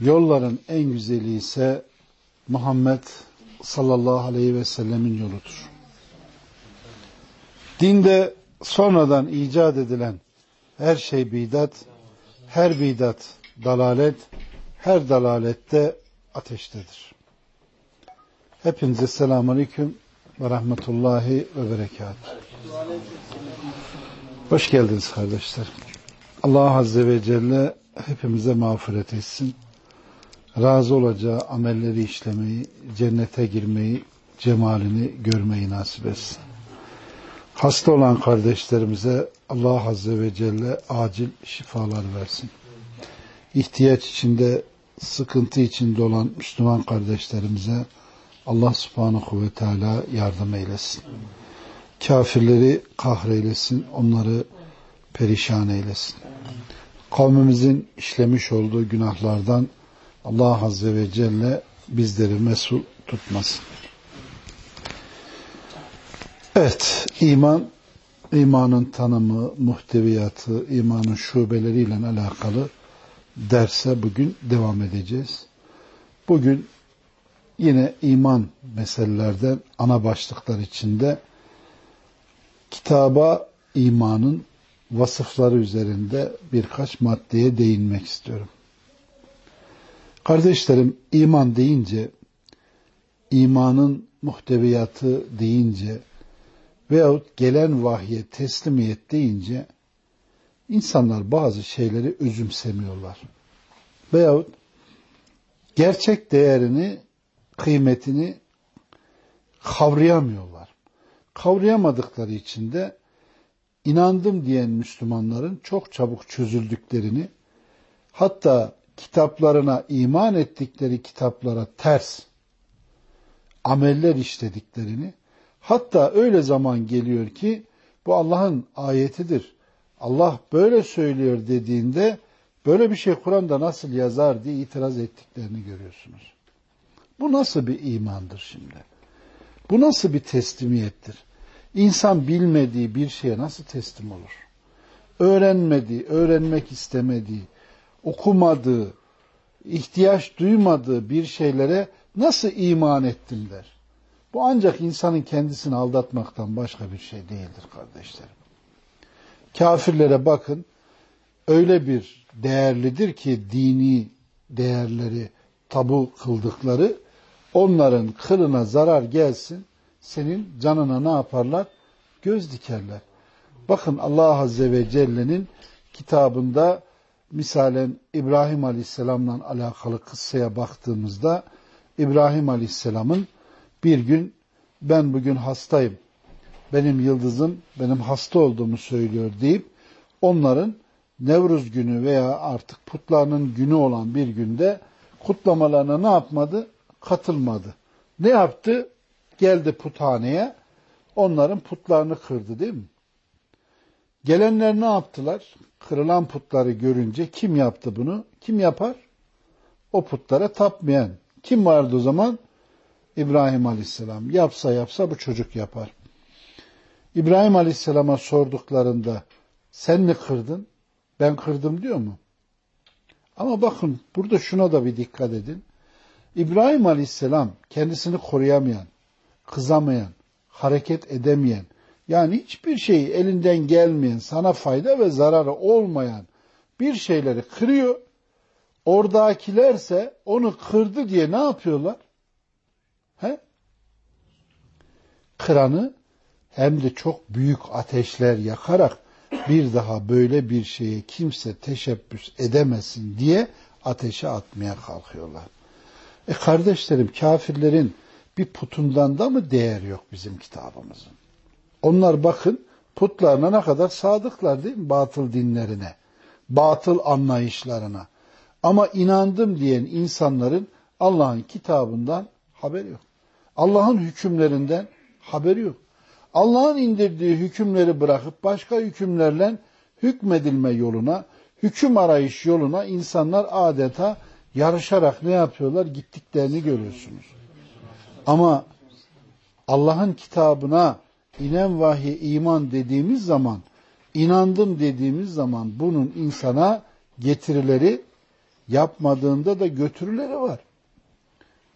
Yolların en güzeli ise Muhammed sallallahu aleyhi ve sellemin yoludur. Dinde sonradan icat edilen her şey bidat, her bidat dalalet, her dalalette ateştedir. Hepinize selamun aleyküm ve rahmetullahi ve berekat. Hoş geldiniz kardeşler. Allah Azze ve Celle hepimize mağfiret etsin razı olacağı amelleri işlemeyi, cennete girmeyi, cemalini görmeyi nasip etsin. Hasta olan kardeşlerimize Allah Azze ve Celle acil şifalar versin. İhtiyaç içinde, sıkıntı içinde olan Müslüman kardeşlerimize Allah Subhanahu ve Teala yardım eylesin. Kafirleri kahreylesin, onları perişan eylesin. Kavmimizin işlemiş olduğu günahlardan Allah Azze ve Celle bizleri mesul tutmasın. Evet, iman, imanın tanımı, muhteviyatı, imanın şubeleriyle alakalı derse bugün devam edeceğiz. Bugün yine iman meselelerden ana başlıklar içinde kitaba imanın vasıfları üzerinde birkaç maddeye değinmek istiyorum. Kardeşlerim iman deyince, imanın muhteviyatı deyince veyahut gelen vahye teslimiyet deyince insanlar bazı şeyleri özümsemiyorlar. Veyahut gerçek değerini, kıymetini kavrayamıyorlar. Kavrayamadıkları için de inandım diyen Müslümanların çok çabuk çözüldüklerini hatta kitaplarına iman ettikleri kitaplara ters ameller işlediklerini hatta öyle zaman geliyor ki bu Allah'ın ayetidir. Allah böyle söylüyor dediğinde böyle bir şey Kur'an'da nasıl yazar diye itiraz ettiklerini görüyorsunuz. Bu nasıl bir imandır şimdi? Bu nasıl bir teslimiyettir? İnsan bilmediği bir şeye nasıl teslim olur? Öğrenmediği, öğrenmek istemediği, okumadığı, ihtiyaç duymadığı bir şeylere nasıl iman ettim der. Bu ancak insanın kendisini aldatmaktan başka bir şey değildir kardeşlerim. Kafirlere bakın, öyle bir değerlidir ki dini değerleri tabu kıldıkları, onların kılına zarar gelsin, senin canına ne yaparlar? Göz dikerler. Bakın Allah Azze ve Celle'nin kitabında misalen İbrahim Aleyhisselam'la alakalı kıssaya baktığımızda İbrahim Aleyhisselam'ın bir gün ben bugün hastayım, benim yıldızım benim hasta olduğumu söylüyor deyip onların Nevruz günü veya artık putlarının günü olan bir günde kutlamalarına ne yapmadı? Katılmadı. Ne yaptı? Geldi puthaneye, onların putlarını kırdı değil mi? Gelenler ne yaptılar? Kırılan putları görünce kim yaptı bunu? Kim yapar? O putlara tapmayan. Kim vardı o zaman? İbrahim Aleyhisselam. Yapsa yapsa bu çocuk yapar. İbrahim Aleyhisselam'a sorduklarında sen mi kırdın? Ben kırdım diyor mu? Ama bakın burada şuna da bir dikkat edin. İbrahim Aleyhisselam kendisini koruyamayan, kızamayan, hareket edemeyen, yani hiçbir şey elinden gelmeyen, sana fayda ve zararı olmayan bir şeyleri kırıyor. Oradakilerse onu kırdı diye ne yapıyorlar? He? Kıranı hem de çok büyük ateşler yakarak bir daha böyle bir şeye kimse teşebbüs edemesin diye ateşe atmaya kalkıyorlar. E kardeşlerim kafirlerin bir putundan da mı değer yok bizim kitabımızın? Onlar bakın putlarına ne kadar sadıklar değil mi? Batıl dinlerine, batıl anlayışlarına. Ama inandım diyen insanların Allah'ın kitabından haberi yok. Allah'ın hükümlerinden haberi yok. Allah'ın indirdiği hükümleri bırakıp başka hükümlerle hükmedilme yoluna, hüküm arayış yoluna insanlar adeta yarışarak ne yapıyorlar? Gittiklerini görüyorsunuz. Ama Allah'ın kitabına inen vahiy iman dediğimiz zaman, inandım dediğimiz zaman bunun insana getirileri yapmadığında da götürüleri var.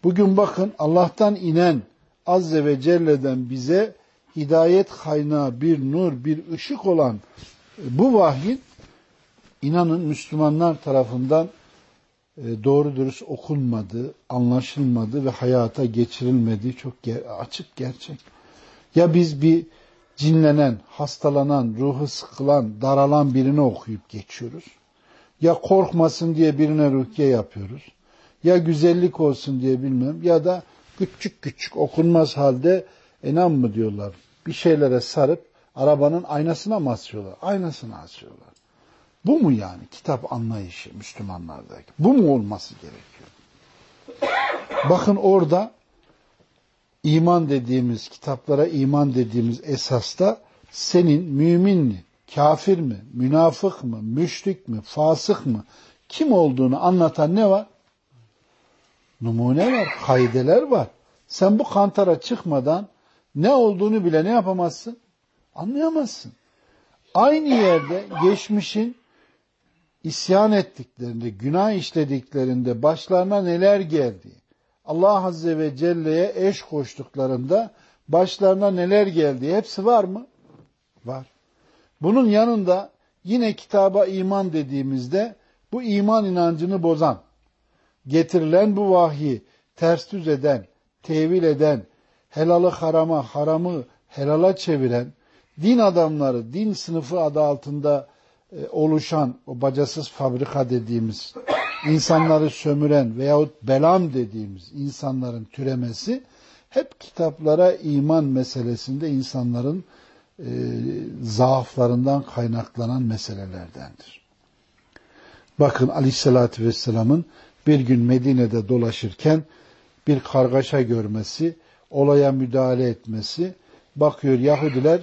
Bugün bakın Allah'tan inen Azze ve Celle'den bize hidayet kaynağı bir nur, bir ışık olan bu vahyin inanın Müslümanlar tarafından e, doğru dürüst okunmadı, anlaşılmadı ve hayata geçirilmediği çok açık gerçek. Ya biz bir cinlenen, hastalanan, ruhu sıkılan, daralan birini okuyup geçiyoruz. Ya korkmasın diye birine rukiye yapıyoruz. Ya güzellik olsun diye bilmem ya da küçük küçük okunmaz halde enam mı diyorlar. Bir şeylere sarıp arabanın aynasına mı asıyorlar? Aynasına asıyorlar. Bu mu yani kitap anlayışı Müslümanlardaki? Bu mu olması gerekiyor? Bakın orada iman dediğimiz, kitaplara iman dediğimiz esasta senin mümin mi, kafir mi, münafık mı, müşrik mi, fasık mı, kim olduğunu anlatan ne var? Numune var, kaideler var. Sen bu kantara çıkmadan ne olduğunu bile ne yapamazsın? Anlayamazsın. Aynı yerde geçmişin isyan ettiklerinde, günah işlediklerinde başlarına neler geldi? Allah Azze ve Celle'ye eş koştuklarında başlarına neler geldi? Hepsi var mı? Var. Bunun yanında yine kitaba iman dediğimizde bu iman inancını bozan, getirilen bu vahyi ters düz eden, tevil eden, helalı harama, haramı helala çeviren, din adamları, din sınıfı adı altında e, oluşan o bacasız fabrika dediğimiz insanları sömüren veyahut belam dediğimiz insanların türemesi hep kitaplara iman meselesinde insanların e, zaaflarından kaynaklanan meselelerdendir. Bakın aleyhissalatü vesselamın bir gün Medine'de dolaşırken bir kargaşa görmesi, olaya müdahale etmesi, bakıyor Yahudiler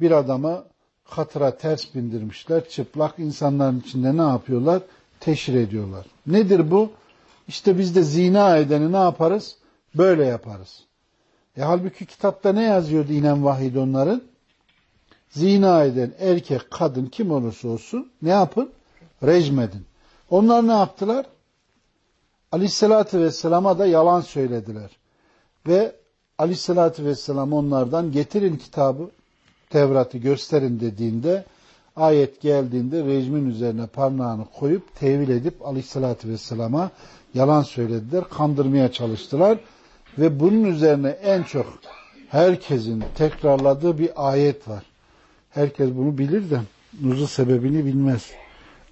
bir adama katıra ters bindirmişler. Çıplak insanların içinde ne yapıyorlar? Teşhir ediyorlar. Nedir bu? İşte biz de zina edeni ne yaparız? Böyle yaparız. E halbuki kitapta ne yazıyordu inen vahiyde onların? Zina eden erkek, kadın kim olursa olsun ne yapın? Rejim edin. Onlar ne yaptılar? Aleyhissalatü vesselama da yalan söylediler. Ve Aleyhissalatü vesselam onlardan getirin kitabı, Tevrat'ı gösterin dediğinde ayet geldiğinde rejimin üzerine parmağını koyup tevil edip aleyhissalatü vesselama yalan söylediler, kandırmaya çalıştılar ve bunun üzerine en çok herkesin tekrarladığı bir ayet var. Herkes bunu bilir de nuzul sebebini bilmez.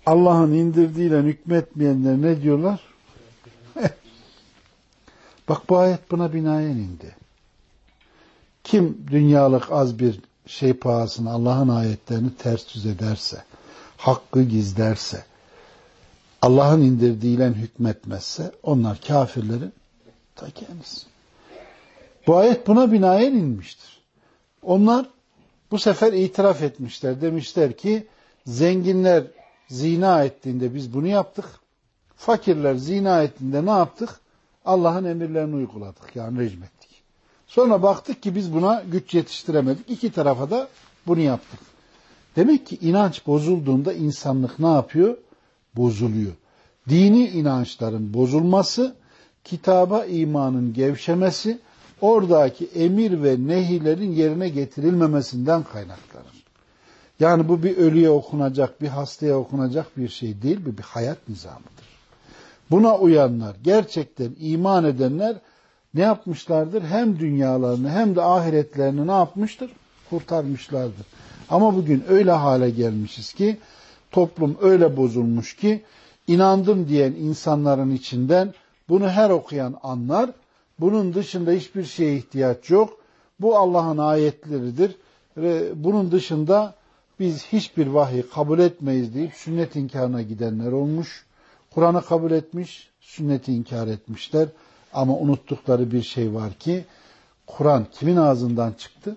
Allah'ın indirdiğiyle hükmetmeyenler ne diyorlar? Bak bu ayet buna binaen indi. Kim dünyalık az bir şey pahasına Allah'ın ayetlerini ters düz ederse, hakkı gizlerse, Allah'ın indirdiğiyle hükmetmezse onlar kafirlerin ta kendisi. Bu ayet buna binaen inmiştir. Onlar bu sefer itiraf etmişler. Demişler ki zenginler zina ettiğinde biz bunu yaptık. Fakirler zina ettiğinde ne yaptık? Allah'ın emirlerini uyguladık. Yani rejim ettik. Sonra baktık ki biz buna güç yetiştiremedik. İki tarafa da bunu yaptık. Demek ki inanç bozulduğunda insanlık ne yapıyor? Bozuluyor. Dini inançların bozulması, kitaba imanın gevşemesi, oradaki emir ve nehilerin yerine getirilmemesinden kaynaklanır. Yani bu bir ölüye okunacak, bir hastaya okunacak bir şey değil, bu bir hayat nizamıdır. Buna uyanlar, gerçekten iman edenler ne yapmışlardır? Hem dünyalarını hem de ahiretlerini ne yapmıştır? Kurtarmışlardır. Ama bugün öyle hale gelmişiz ki toplum öyle bozulmuş ki inandım diyen insanların içinden bunu her okuyan anlar. Bunun dışında hiçbir şeye ihtiyaç yok. Bu Allah'ın ayetleridir. Ve bunun dışında biz hiçbir vahiy kabul etmeyiz deyip sünnet inkarına gidenler olmuş. Kur'an'ı kabul etmiş sünneti inkar etmişler. Ama unuttukları bir şey var ki Kur'an kimin ağzından çıktı?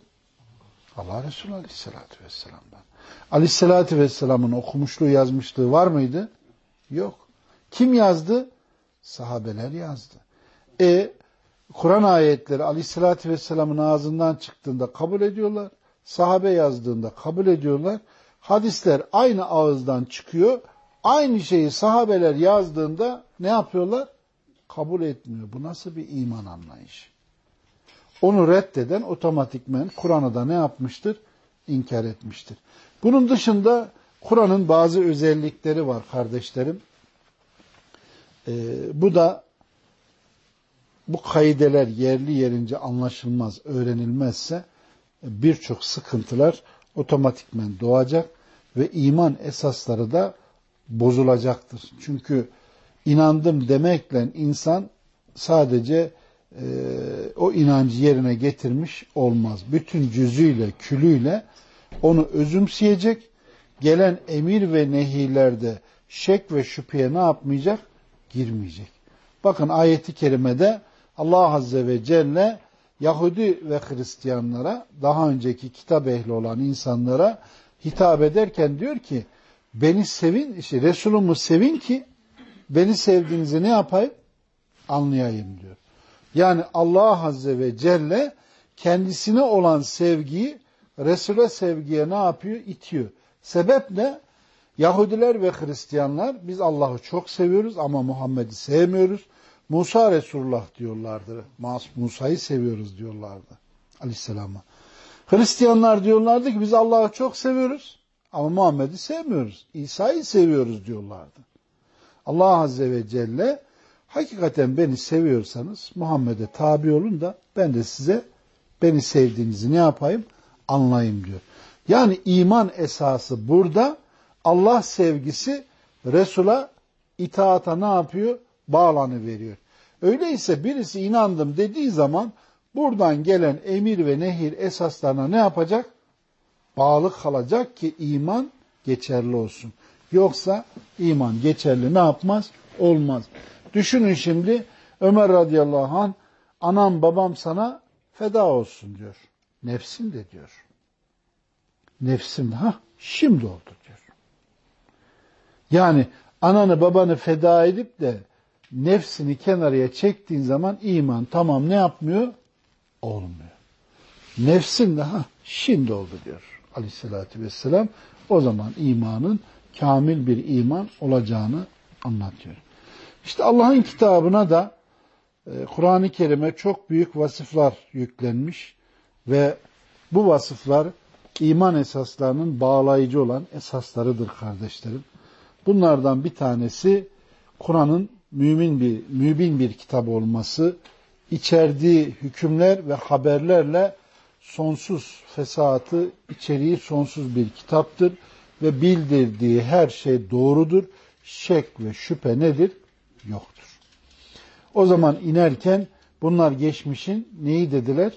Allah Resulü Aleyhisselatü Vesselam'dan. Aleyhisselatü Vesselam'ın okumuşluğu yazmışlığı var mıydı? Yok. Kim yazdı? Sahabeler yazdı. E Kur'an ayetleri Aleyhisselatü Vesselam'ın ağzından çıktığında kabul ediyorlar. Sahabe yazdığında kabul ediyorlar. Hadisler aynı ağızdan çıkıyor. Aynı şeyi sahabeler yazdığında ne yapıyorlar? Kabul etmiyor. Bu nasıl bir iman anlayışı? Onu reddeden otomatikmen Kur'an'ı da ne yapmıştır? İnkar etmiştir. Bunun dışında Kur'an'ın bazı özellikleri var kardeşlerim. Ee, bu da bu kaideler yerli yerince anlaşılmaz, öğrenilmezse birçok sıkıntılar otomatikmen doğacak ve iman esasları da bozulacaktır. Çünkü inandım demekle insan sadece e, o inancı yerine getirmiş olmaz. Bütün cüzüyle, külüyle onu özümseyecek, gelen emir ve nehirlerde şek ve şüpheye ne yapmayacak? Girmeyecek. Bakın ayeti kerimede Allah Azze ve Celle Yahudi ve Hristiyanlara, daha önceki kitap ehli olan insanlara hitap ederken diyor ki, beni sevin, işte Resulumu sevin ki beni sevdiğinizi ne yapayım? Anlayayım diyor. Yani Allah Azze ve Celle kendisine olan sevgiyi Resul'e sevgiye ne yapıyor? İtiyor. Sebep ne? Yahudiler ve Hristiyanlar biz Allah'ı çok seviyoruz ama Muhammed'i sevmiyoruz. Musa Resulullah diyorlardı. Musa'yı seviyoruz diyorlardı. Aleyhisselam'a. Hristiyanlar diyorlardı ki biz Allah'ı çok seviyoruz ama Muhammed'i sevmiyoruz. İsa'yı seviyoruz diyorlardı. Allah Azze ve Celle hakikaten beni seviyorsanız Muhammed'e tabi olun da ben de size beni sevdiğinizi ne yapayım? Anlayayım diyor. Yani iman esası burada Allah sevgisi Resul'a itaata ne yapıyor? Bağlanı veriyor. Öyleyse birisi inandım dediği zaman buradan gelen emir ve nehir esaslarına ne yapacak? Bağlı kalacak ki iman geçerli olsun. Yoksa iman geçerli ne yapmaz? Olmaz. Düşünün şimdi Ömer radıyallahu an anam babam sana feda olsun diyor. Nefsin de diyor. Nefsim ha şimdi oldu diyor. Yani ananı babanı feda edip de nefsini kenarıya çektiğin zaman iman tamam ne yapmıyor? Olmuyor. Nefsin de ha şimdi oldu diyor aleyhissalatü vesselam. O zaman imanın kamil bir iman olacağını anlatıyor. İşte Allah'ın kitabına da e, Kur'an-ı Kerim'e çok büyük vasıflar yüklenmiş ve bu vasıflar iman esaslarının bağlayıcı olan esaslarıdır kardeşlerim. Bunlardan bir tanesi Kur'an'ın mümin bir mübin bir kitap olması, içerdiği hükümler ve haberlerle sonsuz fesatı, içeriği sonsuz bir kitaptır ve bildirdiği her şey doğrudur. Şek ve şüphe nedir? Yoktur. O zaman inerken bunlar geçmişin neyi dediler?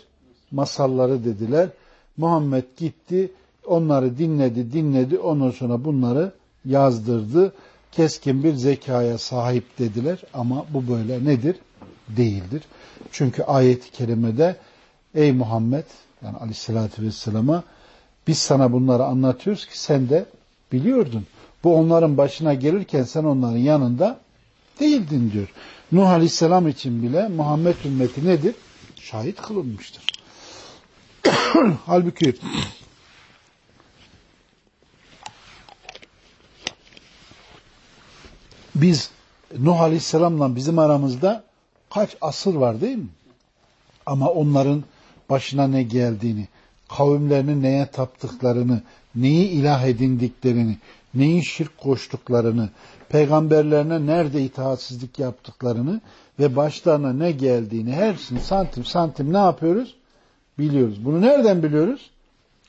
Masalları dediler. Muhammed gitti, onları dinledi, dinledi, ondan sonra bunları yazdırdı. Keskin bir zekaya sahip dediler ama bu böyle nedir? Değildir. Çünkü ayet-i kerimede ey Muhammed yani aleyhissalatü vesselama biz sana bunları anlatıyoruz ki sen de biliyordun. Bu onların başına gelirken sen onların yanında değildin diyor. Nuh Aleyhisselam için bile Muhammed ümmeti nedir? Şahit kılınmıştır. Halbuki biz Nuh Aleyhisselam'la bizim aramızda kaç asır var değil mi? Ama onların başına ne geldiğini, kavimlerinin neye taptıklarını, neyi ilah edindiklerini, neyin şirk koştuklarını, peygamberlerine nerede itaatsizlik yaptıklarını ve başlarına ne geldiğini hepsini santim santim ne yapıyoruz? Biliyoruz. Bunu nereden biliyoruz?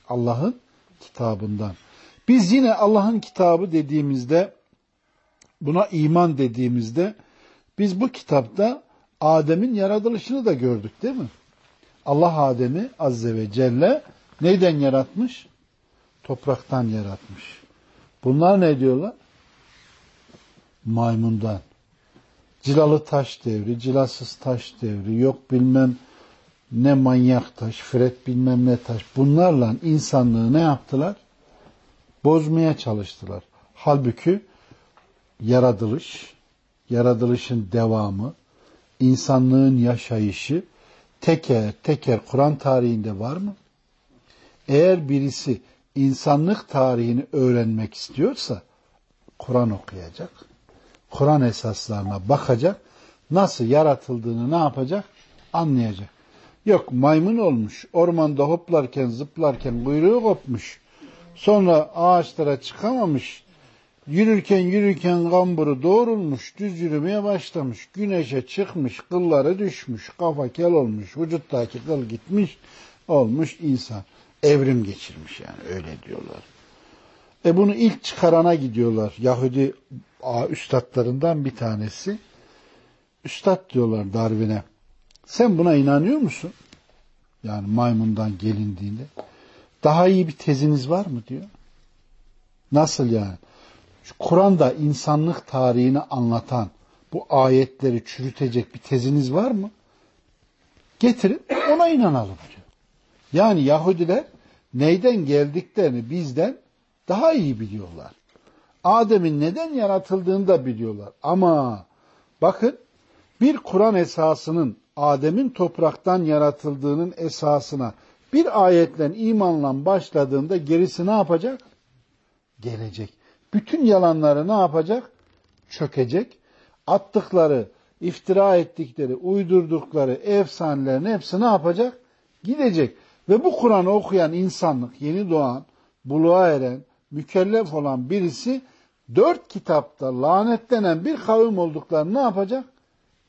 Allah'ın kitabından. Biz yine Allah'ın kitabı dediğimizde buna iman dediğimizde biz bu kitapta Adem'in yaratılışını da gördük değil mi? Allah Adem'i Azze ve Celle neyden yaratmış? Topraktan yaratmış. Bunlar ne diyorlar? Maymundan. cilalı taş devri, cilasız taş devri, yok bilmem ne manyak taş, fret bilmem ne taş. Bunlarla insanlığı ne yaptılar? Bozmaya çalıştılar. Halbuki yaratılış, yaratılışın devamı, insanlığın yaşayışı teker teker Kur'an tarihinde var mı? Eğer birisi insanlık tarihini öğrenmek istiyorsa Kur'an okuyacak. Kur'an esaslarına bakacak. Nasıl yaratıldığını ne yapacak? Anlayacak. Yok maymun olmuş. Ormanda hoplarken zıplarken kuyruğu kopmuş. Sonra ağaçlara çıkamamış. Yürürken yürürken kamburu doğrulmuş, düz yürümeye başlamış. Güneşe çıkmış, kılları düşmüş, kafa kel olmuş, vücuttaki kıl gitmiş, olmuş insan. Evrim geçirmiş yani öyle diyorlar. E bunu ilk çıkarana gidiyorlar. Yahudi üstadlarından bir tanesi. Üstad diyorlar Darwin'e. Sen buna inanıyor musun? Yani maymundan gelindiğinde. Daha iyi bir teziniz var mı diyor. Nasıl yani? Kur'an'da insanlık tarihini anlatan bu ayetleri çürütecek bir teziniz var mı? Getirin ona inanalım diyor. Yani Yahudiler neyden geldiklerini bizden daha iyi biliyorlar. Adem'in neden yaratıldığını da biliyorlar. Ama bakın bir Kur'an esasının Adem'in topraktan yaratıldığının esasına bir ayetle imanla başladığında gerisi ne yapacak? Gelecek. Bütün yalanları ne yapacak? Çökecek. Attıkları, iftira ettikleri, uydurdukları efsanelerin hepsi ne yapacak? Gidecek. Ve bu Kur'an'ı okuyan insanlık, yeni doğan, buluğa eren, mükellef olan birisi dört kitapta lanetlenen bir kavim olduklarını ne yapacak?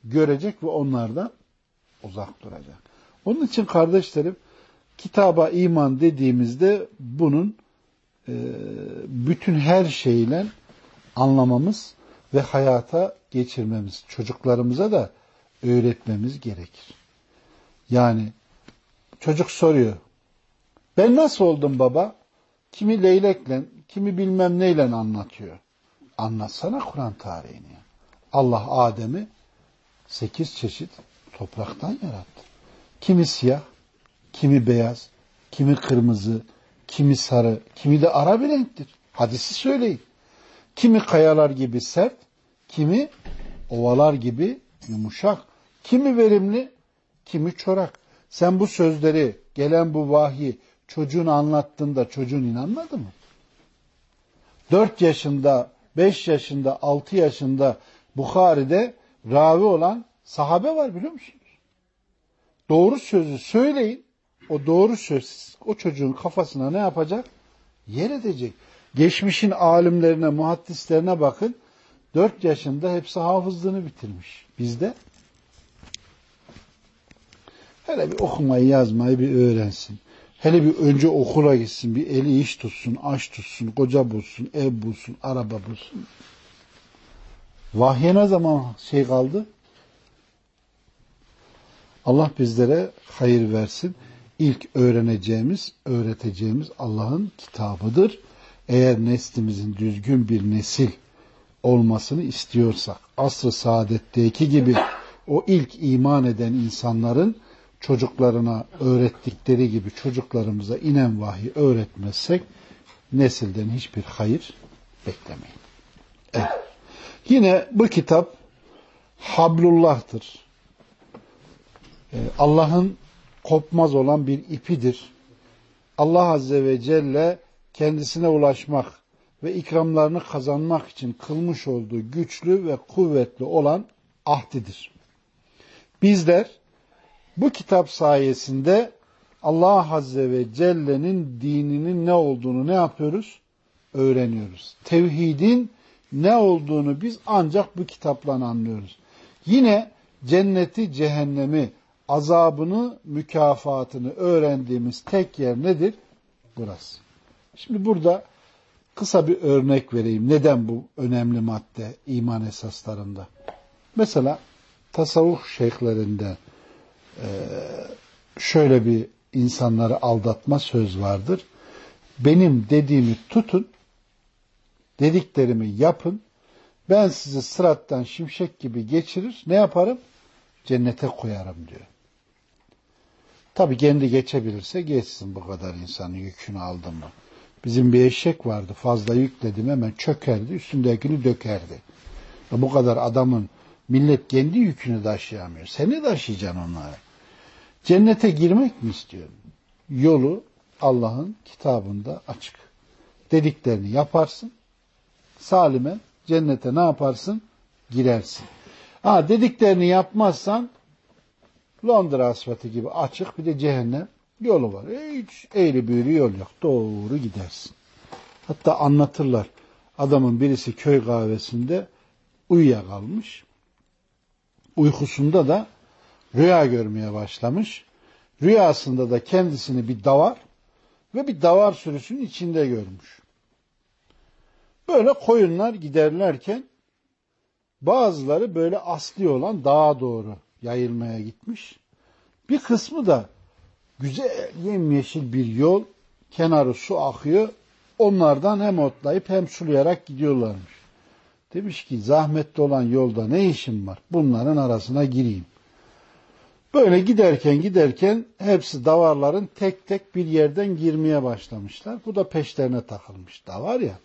Görecek ve onlardan uzak duracak. Onun için kardeşlerim kitaba iman dediğimizde bunun e, bütün her şeyle anlamamız ve hayata geçirmemiz, çocuklarımıza da öğretmemiz gerekir. Yani çocuk soruyor. Ben nasıl oldum baba? Kimi leylekle, kimi bilmem neyle anlatıyor. Anlatsana Kur'an tarihini. Allah Adem'i sekiz çeşit topraktan yarattı. Kimi siyah, kimi beyaz, kimi kırmızı, kimi sarı, kimi de ara bir renktir. Hadisi söyleyin. Kimi kayalar gibi sert, kimi ovalar gibi yumuşak, kimi verimli, kimi çorak. Sen bu sözleri, gelen bu vahyi çocuğun anlattığında çocuğun inanmadı mı? Dört yaşında, beş yaşında, altı yaşında Bukhari'de ravi olan sahabe var biliyor musunuz? Doğru sözü söyleyin. O doğru söz o çocuğun kafasına ne yapacak? Yer edecek. Geçmişin alimlerine, muhaddislerine bakın. Dört yaşında hepsi hafızlığını bitirmiş. Bizde hele bir okumayı yazmayı bir öğrensin. Hele bir önce okula gitsin, bir eli iş tutsun, aş tutsun, koca bulsun, ev bulsun, araba bulsun. Vahye ne zaman şey kaldı? Allah bizlere hayır versin. İlk öğreneceğimiz, öğreteceğimiz Allah'ın kitabıdır. Eğer neslimizin düzgün bir nesil olmasını istiyorsak, asr-ı saadetteki gibi o ilk iman eden insanların çocuklarına öğrettikleri gibi çocuklarımıza inen vahiy öğretmezsek nesilden hiçbir hayır beklemeyin. Evet. Yine bu kitap Hablullah'tır. Ee, Allah'ın kopmaz olan bir ipidir. Allah Azze ve Celle kendisine ulaşmak ve ikramlarını kazanmak için kılmış olduğu güçlü ve kuvvetli olan ahdidir. Bizler bu kitap sayesinde Allah Azze ve Celle'nin dininin ne olduğunu ne yapıyoruz? Öğreniyoruz. Tevhidin ne olduğunu biz ancak bu kitapla anlıyoruz. Yine cenneti, cehennemi, azabını, mükafatını öğrendiğimiz tek yer nedir? Burası. Şimdi burada kısa bir örnek vereyim. Neden bu önemli madde iman esaslarında? Mesela tasavvuf şeyhlerinde e, şöyle bir insanları aldatma söz vardır. Benim dediğimi tutun, dediklerimi yapın Ben sizi sırattan şimşek gibi geçirir. Ne yaparım? Cennete koyarım diyor. Tabi kendi geçebilirse geçsin bu kadar insanın yükünü aldı mı. Bizim bir eşek vardı fazla yükledim hemen çökerdi üstündekini dökerdi. Bu kadar adamın millet kendi yükünü taşıyamıyor. Seni taşıyacaksın onları. Cennete girmek mi istiyorsun? Yolu Allah'ın kitabında açık. Dediklerini yaparsın. Salimen cennete ne yaparsın? Girersin. Ha dediklerini yapmazsan Londra asfaltı gibi açık bir de cehennem yolu var. Hiç eğri büğrü yol yok. Doğru gidersin. Hatta anlatırlar. Adamın birisi köy kahvesinde uyuyakalmış. Uykusunda da rüya görmeye başlamış. Rüyasında da kendisini bir davar ve bir davar sürüsünün içinde görmüş. Böyle koyunlar giderlerken bazıları böyle asli olan dağa doğru yayılmaya gitmiş. Bir kısmı da güzel yemyeşil bir yol, kenarı su akıyor. Onlardan hem otlayıp hem sulayarak gidiyorlarmış. Demiş ki zahmetli olan yolda ne işim var? Bunların arasına gireyim. Böyle giderken giderken hepsi davarların tek tek bir yerden girmeye başlamışlar. Bu da peşlerine takılmış davar ya.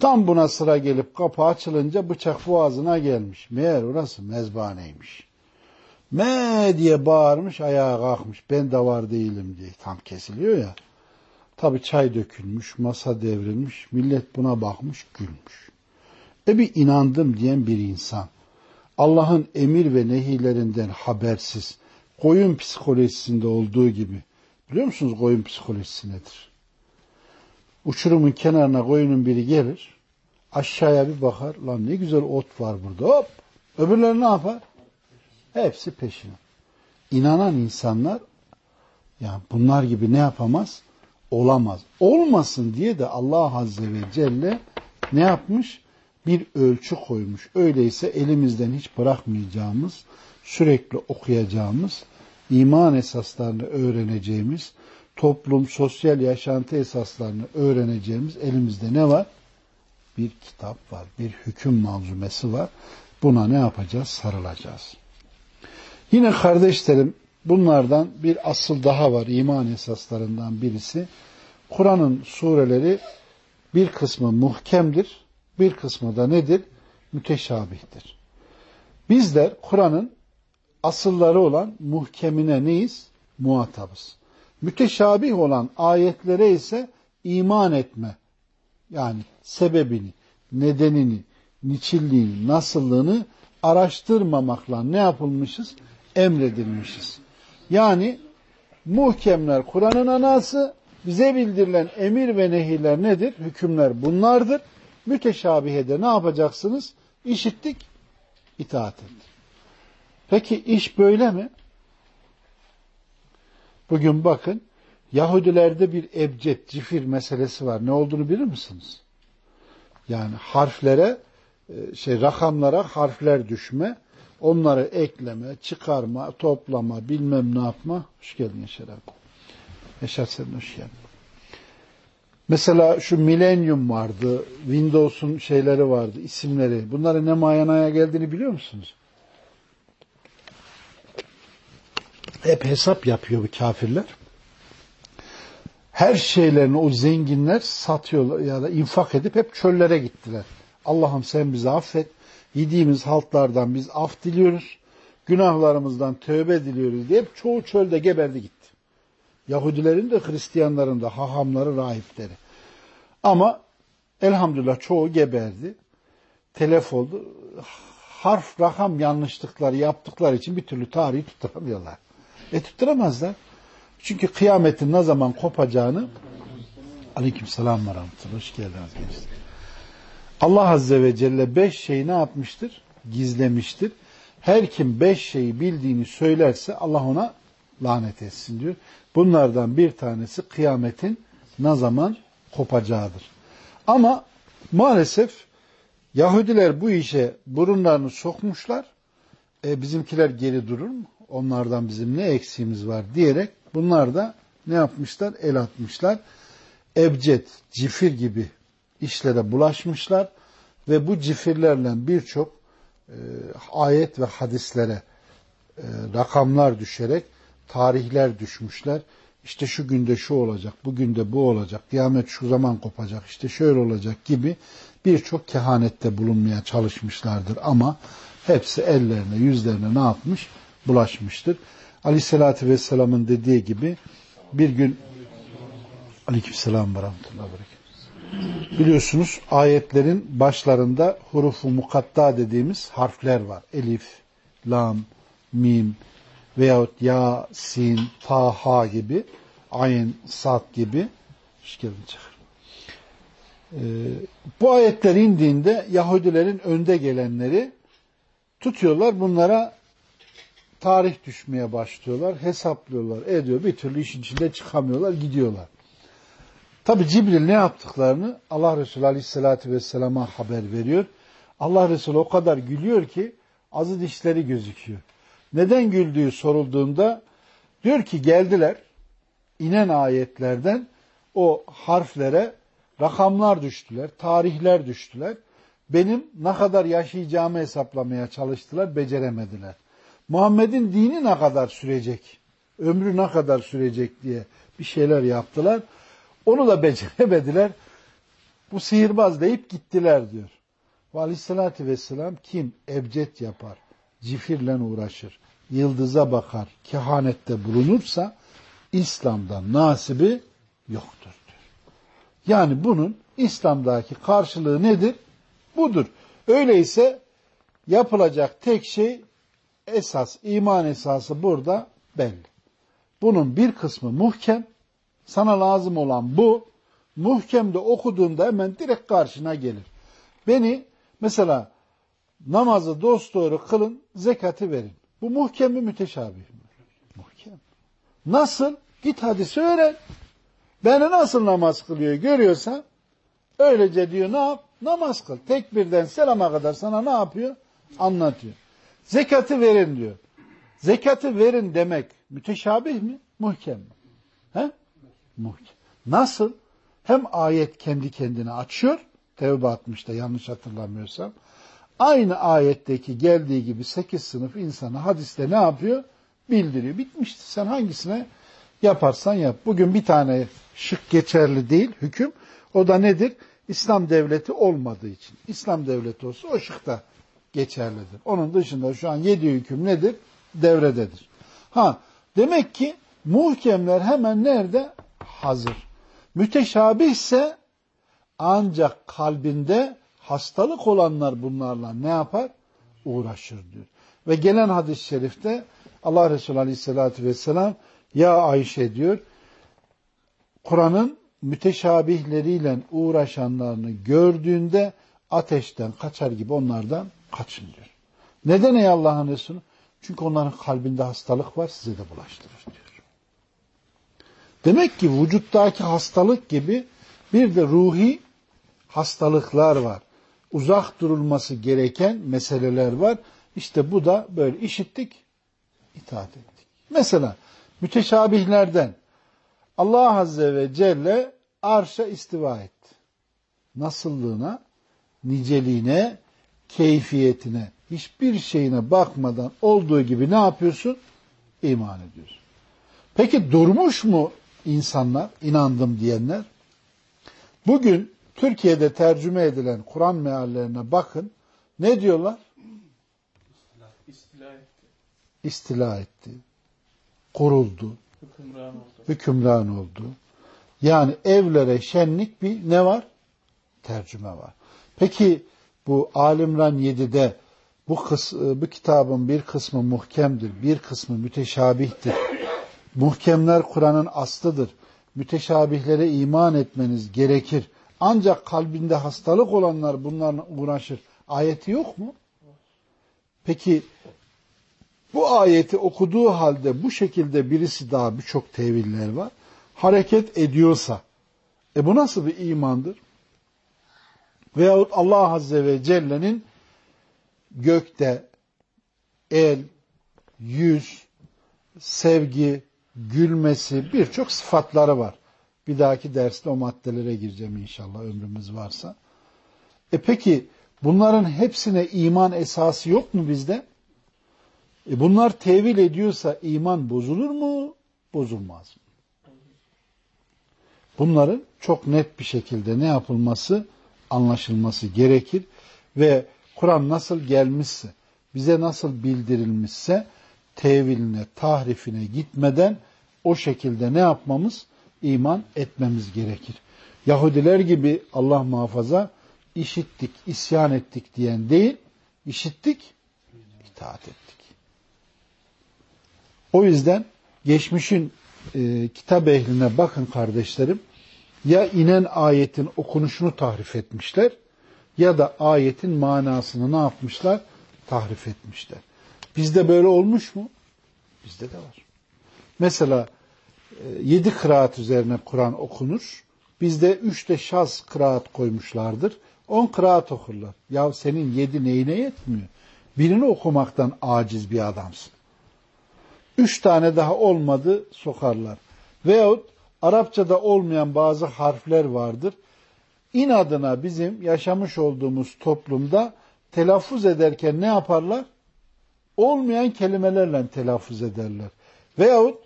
Tam buna sıra gelip kapı açılınca bıçak boğazına gelmiş. Meğer orası mezbaneymiş. Me diye bağırmış ayağa kalkmış. Ben de var değilim diye. Tam kesiliyor ya. Tabi çay dökülmüş, masa devrilmiş. Millet buna bakmış, gülmüş. E bir inandım diyen bir insan. Allah'ın emir ve nehirlerinden habersiz, koyun psikolojisinde olduğu gibi. Biliyor musunuz koyun psikolojisi nedir? Uçurumun kenarına koyunun biri gelir, aşağıya bir bakar, lan ne güzel ot var burada, hop! Öbürleri ne yapar? Hepsi peşine. İnanan insanlar, yani bunlar gibi ne yapamaz? Olamaz. Olmasın diye de Allah Azze ve Celle ne yapmış? Bir ölçü koymuş. Öyleyse elimizden hiç bırakmayacağımız, sürekli okuyacağımız, iman esaslarını öğreneceğimiz, toplum, sosyal yaşantı esaslarını öğreneceğimiz elimizde ne var? Bir kitap var, bir hüküm manzumesi var. Buna ne yapacağız? Sarılacağız. Yine kardeşlerim bunlardan bir asıl daha var iman esaslarından birisi. Kur'an'ın sureleri bir kısmı muhkemdir, bir kısmı da nedir? Müteşabihtir. Bizler Kur'an'ın asılları olan muhkemine neyiz? Muhatabız. Müteşabih olan ayetlere ise iman etme. Yani sebebini, nedenini, niçilliğini, nasıllığını araştırmamakla ne yapılmışız? Emredilmişiz. Yani muhkemler Kur'an'ın anası, bize bildirilen emir ve nehirler nedir? Hükümler bunlardır. Müteşabihede ne yapacaksınız? İşittik, itaat ettik. Peki iş böyle mi? Bugün bakın Yahudilerde bir ebced, cifir meselesi var. Ne olduğunu bilir misiniz? Yani harflere, e, şey rakamlara harfler düşme, onları ekleme, çıkarma, toplama, bilmem ne yapma. Hoş geldin Yaşar abi. Yaşar sen hoş geldin. Mesela şu Millennium vardı, Windows'un şeyleri vardı, isimleri. Bunların ne mayanaya geldiğini biliyor musunuz? Hep hesap yapıyor bu kafirler. Her şeylerini o zenginler satıyorlar ya da infak edip hep çöllere gittiler. Allah'ım sen bizi affet. Yediğimiz haltlardan biz af diliyoruz. Günahlarımızdan tövbe diliyoruz diye çoğu çölde geberdi gitti. Yahudilerin de Hristiyanların da hahamları, rahipleri. Ama elhamdülillah çoğu geberdi. Telef oldu. Harf, rakam yanlışlıkları yaptıkları için bir türlü tarihi tutturamıyorlar. E tutturamazlar. Çünkü kıyametin ne zaman kopacağını Aleyküm selam ve rahmetullah. Hoş geldiniz gençler. Allah Azze ve Celle beş şeyi ne yapmıştır? Gizlemiştir. Her kim beş şeyi bildiğini söylerse Allah ona lanet etsin diyor. Bunlardan bir tanesi kıyametin ne zaman kopacağıdır. Ama maalesef Yahudiler bu işe burunlarını sokmuşlar. E, bizimkiler geri durur mu? Onlardan bizim ne eksiğimiz var diyerek bunlar da ne yapmışlar? El atmışlar. Ebced, cifir gibi işlere bulaşmışlar ve bu cifirlerle birçok e, ayet ve hadislere e, rakamlar düşerek tarihler düşmüşler. İşte şu günde şu olacak, bugün de bu olacak, kıyamet şu zaman kopacak, işte şöyle olacak gibi birçok kehanette bulunmaya çalışmışlardır ama hepsi ellerine, yüzlerine ne yapmış? Bulaşmıştır. Aleyhissalatü Vesselam'ın dediği gibi bir gün Aleykümselam ve rahmetullahi Biliyorsunuz ayetlerin başlarında hurufu mukatta dediğimiz harfler var. Elif, lam, mim veyahut ya, sin, ta, ha gibi, ayn, sat gibi. Ee, bu ayetler indiğinde Yahudilerin önde gelenleri tutuyorlar bunlara tarih düşmeye başlıyorlar, hesaplıyorlar, ediyor. Bir türlü işin içinde çıkamıyorlar, gidiyorlar. Tabi Cibril ne yaptıklarını Allah Resulü Aleyhisselatü Vesselam'a haber veriyor. Allah Resulü o kadar gülüyor ki azı dişleri gözüküyor. Neden güldüğü sorulduğunda diyor ki geldiler inen ayetlerden o harflere rakamlar düştüler, tarihler düştüler. Benim ne kadar yaşayacağımı hesaplamaya çalıştılar, beceremediler. Muhammed'in dini ne kadar sürecek, ömrü ne kadar sürecek diye bir şeyler yaptılar. Onu da beceremediler. Bu sihirbaz deyip gittiler diyor. Ve aleyhissalatü vesselam kim ebced yapar, cifirle uğraşır, yıldıza bakar, kehanette bulunursa İslam'dan nasibi yoktur. Yani bunun İslam'daki karşılığı nedir? Budur. Öyleyse yapılacak tek şey esas, iman esası burada belli. Bunun bir kısmı muhkem, sana lazım olan bu, muhkemde okuduğunda hemen direkt karşına gelir. Beni mesela namazı dosdoğru kılın, zekatı verin. Bu muhkem mi müteşabih mi? Muhkem. Nasıl? Git hadisi öğren. Beni nasıl namaz kılıyor görüyorsan öylece diyor ne yap? Namaz kıl. Tekbirden selama kadar sana ne yapıyor? Anlatıyor. Zekatı verin diyor. Zekatı verin demek müteşabih mi? Muhkem mi? He? Muhkem. Nasıl? Hem ayet kendi kendine açıyor. Tevbe 60'da yanlış hatırlamıyorsam. Aynı ayetteki geldiği gibi sekiz sınıf insana hadiste ne yapıyor? Bildiriyor. Bitmişti. Sen hangisine yaparsan yap. Bugün bir tane şık geçerli değil hüküm. O da nedir? İslam devleti olmadığı için. İslam devleti olsa o şık da geçerlidir. Onun dışında şu an yedi hüküm nedir? Devrededir. Ha, demek ki muhkemler hemen nerede? Hazır. Müteşabih ise ancak kalbinde hastalık olanlar bunlarla ne yapar? Uğraşır diyor. Ve gelen hadis-i şerifte Allah Resulü Aleyhisselatü Vesselam ya Ayşe diyor Kur'an'ın müteşabihleriyle uğraşanlarını gördüğünde ateşten kaçar gibi onlardan kaçın diyor. Neden ey Allah'ın Resulü? Çünkü onların kalbinde hastalık var size de bulaştırır diyor. Demek ki vücuttaki hastalık gibi bir de ruhi hastalıklar var. Uzak durulması gereken meseleler var. İşte bu da böyle işittik, itaat ettik. Mesela müteşabihlerden Allah Azze ve Celle arşa istiva etti. Nasıllığına, niceliğine, keyfiyetine, hiçbir şeyine bakmadan olduğu gibi ne yapıyorsun? İman ediyorsun. Peki durmuş mu insanlar, inandım diyenler? Bugün Türkiye'de tercüme edilen Kur'an meallerine bakın. Ne diyorlar? İstila etti. İstila etti. Kuruldu. Hükümran oldu. Hükümran oldu. Yani evlere şenlik bir ne var? Tercüme var. Peki bu Alimran 7'de bu, kıs, bu kitabın bir kısmı muhkemdir, bir kısmı müteşabihtir. Muhkemler Kur'an'ın aslıdır. Müteşabihlere iman etmeniz gerekir. Ancak kalbinde hastalık olanlar bunlarla uğraşır. Ayeti yok mu? Peki bu ayeti okuduğu halde bu şekilde birisi daha birçok teviller var. Hareket ediyorsa e bu nasıl bir imandır? Veyahut Allah Azze ve Celle'nin gökte el, yüz, sevgi, gülmesi birçok sıfatları var. Bir dahaki derste o maddelere gireceğim inşallah ömrümüz varsa. E peki Bunların hepsine iman esası yok mu bizde? E bunlar tevil ediyorsa iman bozulur mu? Bozulmaz mı? Bunların çok net bir şekilde ne yapılması? Anlaşılması gerekir. Ve Kur'an nasıl gelmişse, bize nasıl bildirilmişse teviline, tahrifine gitmeden o şekilde ne yapmamız? İman etmemiz gerekir. Yahudiler gibi Allah muhafaza işittik, isyan ettik diyen değil, işittik, itaat ettik. O yüzden geçmişin e, kitap ehline bakın kardeşlerim, ya inen ayetin okunuşunu tahrif etmişler ya da ayetin manasını ne yapmışlar? Tahrif etmişler. Bizde böyle olmuş mu? Bizde de var. Mesela yedi kıraat üzerine Kur'an okunur. Bizde üç de şaz kıraat koymuşlardır. On kıraat okurlar. Ya senin yedi neyine yetmiyor? Birini okumaktan aciz bir adamsın. Üç tane daha olmadı sokarlar. Veyahut Arapçada olmayan bazı harfler vardır. İnadına bizim yaşamış olduğumuz toplumda telaffuz ederken ne yaparlar? Olmayan kelimelerle telaffuz ederler. Veyahut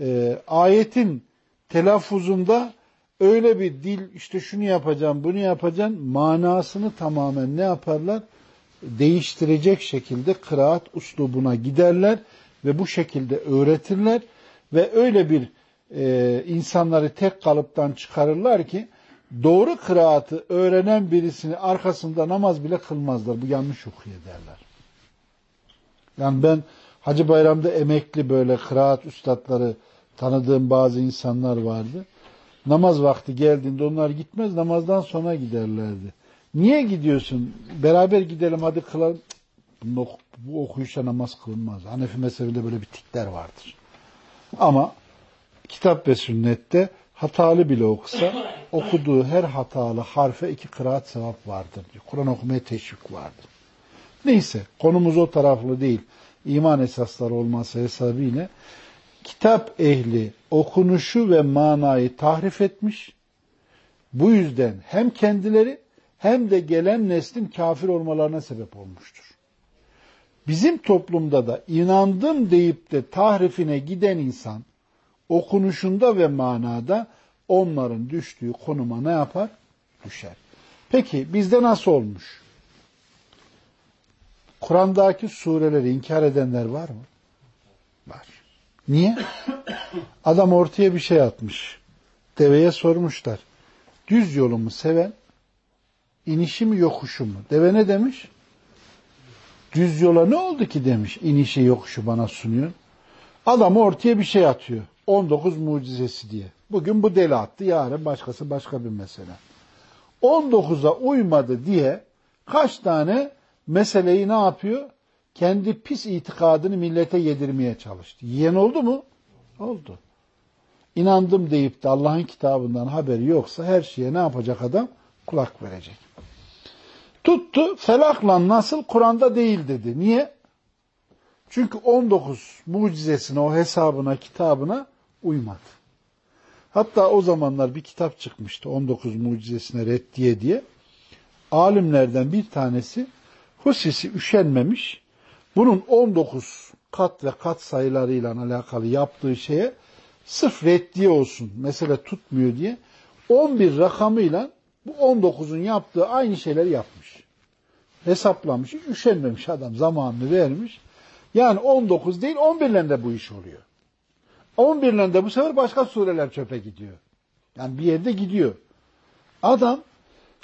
e, ayetin telaffuzunda öyle bir dil işte şunu yapacağım bunu yapacağım manasını tamamen ne yaparlar? Değiştirecek şekilde kıraat uslubuna giderler ve bu şekilde öğretirler ve öyle bir e, insanları tek kalıptan çıkarırlar ki doğru kıraatı öğrenen birisini arkasında namaz bile kılmazlar. Bu yanlış okuyor derler. Yani ben Hacı Bayram'da emekli böyle kıraat üstadları tanıdığım bazı insanlar vardı. Namaz vakti geldiğinde onlar gitmez namazdan sonra giderlerdi. Niye gidiyorsun? Beraber gidelim hadi kılalım. Bu, bu okuyuşa namaz kılınmaz. Hanefi mezhebinde böyle bir tikler vardır. Ama kitap ve sünnette hatalı bile okusa okuduğu her hatalı harfe iki kıraat sevap vardır. Kur'an okumaya teşvik vardır. Neyse konumuz o taraflı değil. İman esasları olması hesabıyla kitap ehli okunuşu ve manayı tahrif etmiş. Bu yüzden hem kendileri hem de gelen neslin kafir olmalarına sebep olmuştur. Bizim toplumda da inandım deyip de tahrifine giden insan okunuşunda ve manada onların düştüğü konuma ne yapar? Düşer. Peki bizde nasıl olmuş? Kur'an'daki sureleri inkar edenler var mı? Var. Niye? Adam ortaya bir şey atmış. Deveye sormuşlar. Düz yolumu seven, inişi mi yokuşu mu? Deve ne demiş? Düz yola ne oldu ki demiş. İnişi yokuşu bana sunuyor. Adam ortaya bir şey atıyor. 19 mucizesi diye. Bugün bu deli attı, yarın başkası başka bir mesele. 19'a uymadı diye kaç tane meseleyi ne yapıyor? Kendi pis itikadını millete yedirmeye çalıştı. Yiyen oldu mu? Oldu. İnandım deyip de Allah'ın kitabından haberi yoksa her şeye ne yapacak adam? Kulak verecek. Tuttu felakla nasıl Kur'an'da değil dedi. Niye? Çünkü 19 mucizesine, o hesabına, kitabına uymadı. Hatta o zamanlar bir kitap çıkmıştı 19 mucizesine reddiye diye. Alimlerden bir tanesi Husisi üşenmemiş. Bunun 19 kat ve kat sayılarıyla alakalı yaptığı şeye sırf reddiye olsun, mesele tutmuyor diye 11 rakamıyla bu 19'un yaptığı aynı şeyleri yapmış. Hesaplamış, üşenmemiş adam zamanını vermiş. Yani 19 değil 11 ile de bu iş oluyor. 11 ile de bu sefer başka sureler çöpe gidiyor. Yani bir yerde gidiyor. Adam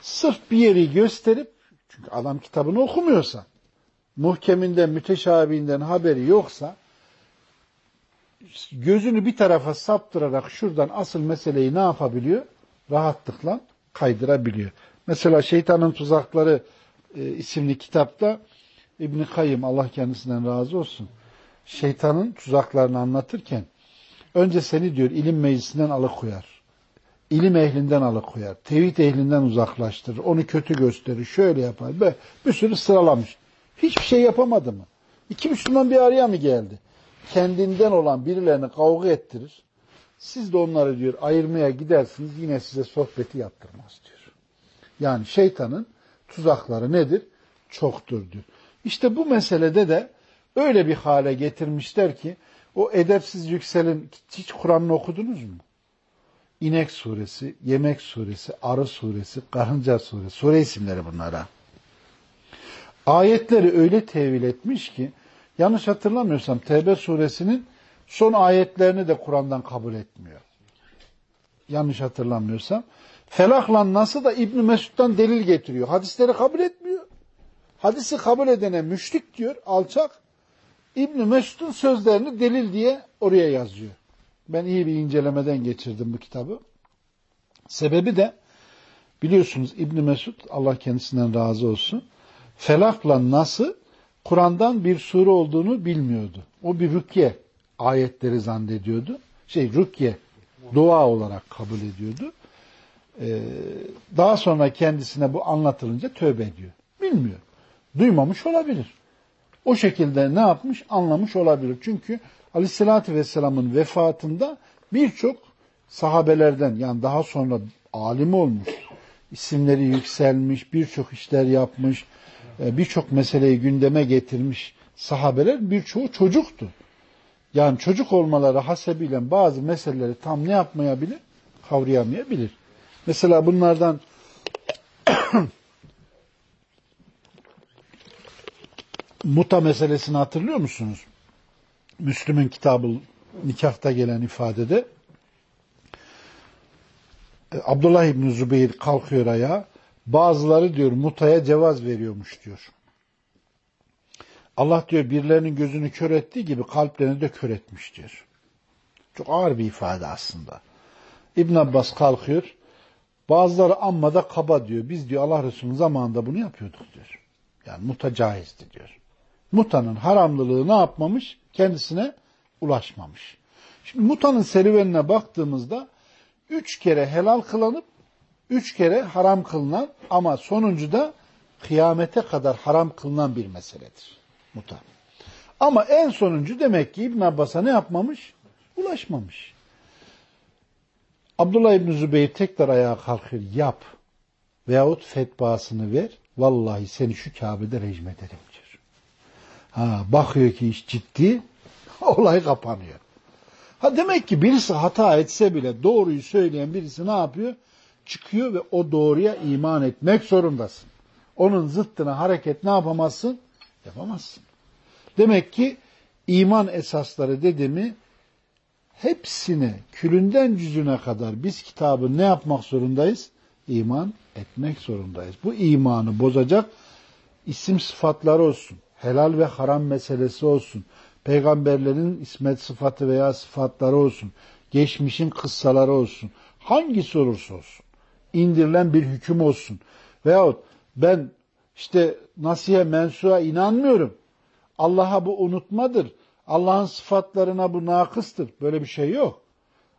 sırf bir yeri gösterip çünkü adam kitabını okumuyorsa muhkeminden, müteşabihinden haberi yoksa gözünü bir tarafa saptırarak şuradan asıl meseleyi ne yapabiliyor? Rahatlıkla kaydırabiliyor. Mesela Şeytanın Tuzakları e, isimli kitapta İbn Kayyım Allah kendisinden razı olsun. Şeytanın tuzaklarını anlatırken önce seni diyor ilim meclisinden alıkoyar. İlim ehlinden alıkoyar. Tevhid ehlinden uzaklaştırır. Onu kötü gösterir. Şöyle yapar. Be, bir sürü sıralamış. Hiçbir şey yapamadı mı? İki Müslüman bir araya mı geldi? Kendinden olan birilerini kavga ettirir. Siz de onları diyor ayırmaya gidersiniz yine size sohbeti yaptırmaz diyor. Yani şeytanın tuzakları nedir? Çoktur diyor. İşte bu meselede de öyle bir hale getirmişler ki o edepsiz yükselin hiç Kur'an'ını okudunuz mu? İnek suresi, Yemek suresi, Arı suresi, Karınca suresi, sure isimleri bunlara. Ayetleri öyle tevil etmiş ki yanlış hatırlamıyorsam Tevbe suresinin son ayetlerini de Kur'an'dan kabul etmiyor. Yanlış hatırlamıyorsam. Felakla nasıl da İbn Mesud'dan delil getiriyor. Hadisleri kabul etmiyor. Hadisi kabul edene müşrik diyor, alçak. İbn Mesud'un sözlerini delil diye oraya yazıyor. Ben iyi bir incelemeden geçirdim bu kitabı. Sebebi de biliyorsunuz İbn Mesud Allah kendisinden razı olsun. Felakla nasıl Kur'an'dan bir sure olduğunu bilmiyordu. O bir rükye ayetleri zannediyordu. Şey rükye dua olarak kabul ediyordu. Ee, daha sonra kendisine bu anlatılınca tövbe ediyor. Bilmiyor. Duymamış olabilir. O şekilde ne yapmış? Anlamış olabilir. Çünkü Aleyhisselatü Vesselam'ın vefatında birçok sahabelerden yani daha sonra alim olmuş, isimleri yükselmiş, birçok işler yapmış, birçok meseleyi gündeme getirmiş sahabeler birçoğu çocuktu. Yani çocuk olmaları hasebiyle bazı meseleleri tam ne yapmayabilir? Kavrayamayabilir. Mesela bunlardan muta meselesini hatırlıyor musunuz? Müslüm'ün kitabı nikahta gelen ifadede e, Abdullah İbni Zübeyir kalkıyor ayağa. Bazıları diyor mutaya cevaz veriyormuş diyor. Allah diyor birilerinin gözünü kör ettiği gibi kalplerini de kör etmiş diyor. Çok ağır bir ifade aslında. İbn Abbas kalkıyor. Bazıları amma da kaba diyor. Biz diyor Allah Resulü'nün zamanında bunu yapıyorduk diyor. Yani muta caizdi diyor. Mutanın haramlılığı ne yapmamış? Kendisine ulaşmamış. Şimdi mutanın serüvenine baktığımızda üç kere helal kılanıp üç kere haram kılınan ama sonuncu da kıyamete kadar haram kılınan bir meseledir. Muta. Ama en sonuncu demek ki İbn Abbas'a ne yapmamış? Ulaşmamış. Abdullah İbn Zübeyir tekrar ayağa kalkıyor. Yap. Veyahut fetvasını ver. Vallahi seni şu Kabe'de rejim ederim diyor. Ha, bakıyor ki iş ciddi. Olay kapanıyor. Ha demek ki birisi hata etse bile doğruyu söyleyen birisi ne yapıyor? Çıkıyor ve o doğruya iman etmek zorundasın. Onun zıttına hareket ne yapamazsın? Yapamazsın. Demek ki iman esasları dediğimi hepsine külünden cüzüne kadar biz kitabı ne yapmak zorundayız? İman etmek zorundayız. Bu imanı bozacak isim sıfatları olsun, helal ve haram meselesi olsun, peygamberlerin ismet sıfatı veya sıfatları olsun, geçmişin kıssaları olsun, hangisi olursa olsun, indirilen bir hüküm olsun veyahut ben işte nasihe mensuğa inanmıyorum. Allah'a bu unutmadır. Allah'ın sıfatlarına bu nakıstır. Böyle bir şey yok.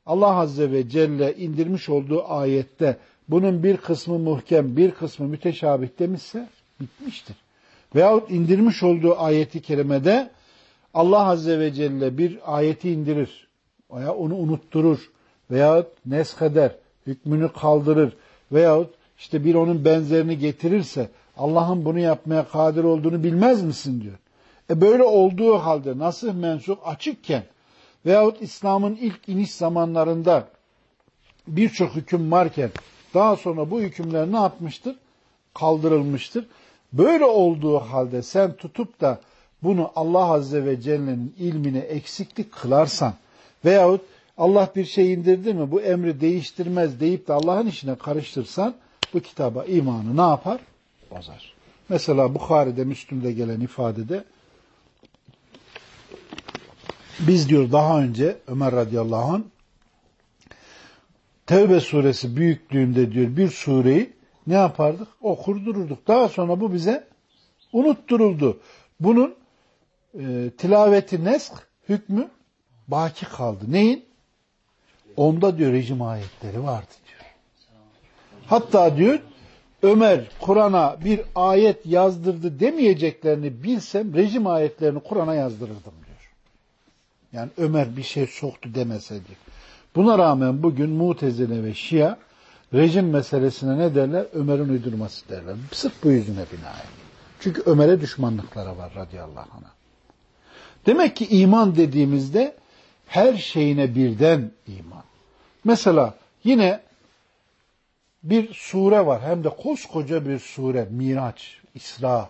Allah Azze ve Celle indirmiş olduğu ayette bunun bir kısmı muhkem, bir kısmı müteşabih demişse bitmiştir. Veyahut indirmiş olduğu ayeti kerimede Allah Azze ve Celle bir ayeti indirir veya onu unutturur veyahut nesheder, hükmünü kaldırır veyahut işte bir onun benzerini getirirse Allah'ın bunu yapmaya kadir olduğunu bilmez misin diyor. E böyle olduğu halde nasıl mensup açıkken veyahut İslam'ın ilk iniş zamanlarında birçok hüküm varken daha sonra bu hükümler ne yapmıştır? Kaldırılmıştır. Böyle olduğu halde sen tutup da bunu Allah Azze ve Celle'nin ilmine eksiklik kılarsan veyahut Allah bir şey indirdi mi bu emri değiştirmez deyip de Allah'ın işine karıştırsan bu kitaba imanı ne yapar? Bozar. Mesela Bukhari'de, Müslüm'de gelen ifadede biz diyor daha önce Ömer radıyallahu anh Tevbe suresi büyüklüğünde diyor bir sureyi ne yapardık? Okur dururduk. Daha sonra bu bize unutturuldu. Bunun e, tilaveti nesk hükmü baki kaldı. Neyin? Onda diyor rejim ayetleri vardı diyor. Hatta diyor Ömer Kur'an'a bir ayet yazdırdı demeyeceklerini bilsem rejim ayetlerini Kur'an'a yazdırırdım diyor. Yani Ömer bir şey soktu demeseydi. Buna rağmen bugün Mutezile ve Şia rejim meselesine ne derler? Ömer'in uydurması derler. Sırf bu yüzüne binaen. Çünkü Ömer'e düşmanlıklara var radıyallahu anh. Demek ki iman dediğimizde her şeyine birden iman. Mesela yine bir sure var. Hem de koskoca bir sure. Miraç, İsra.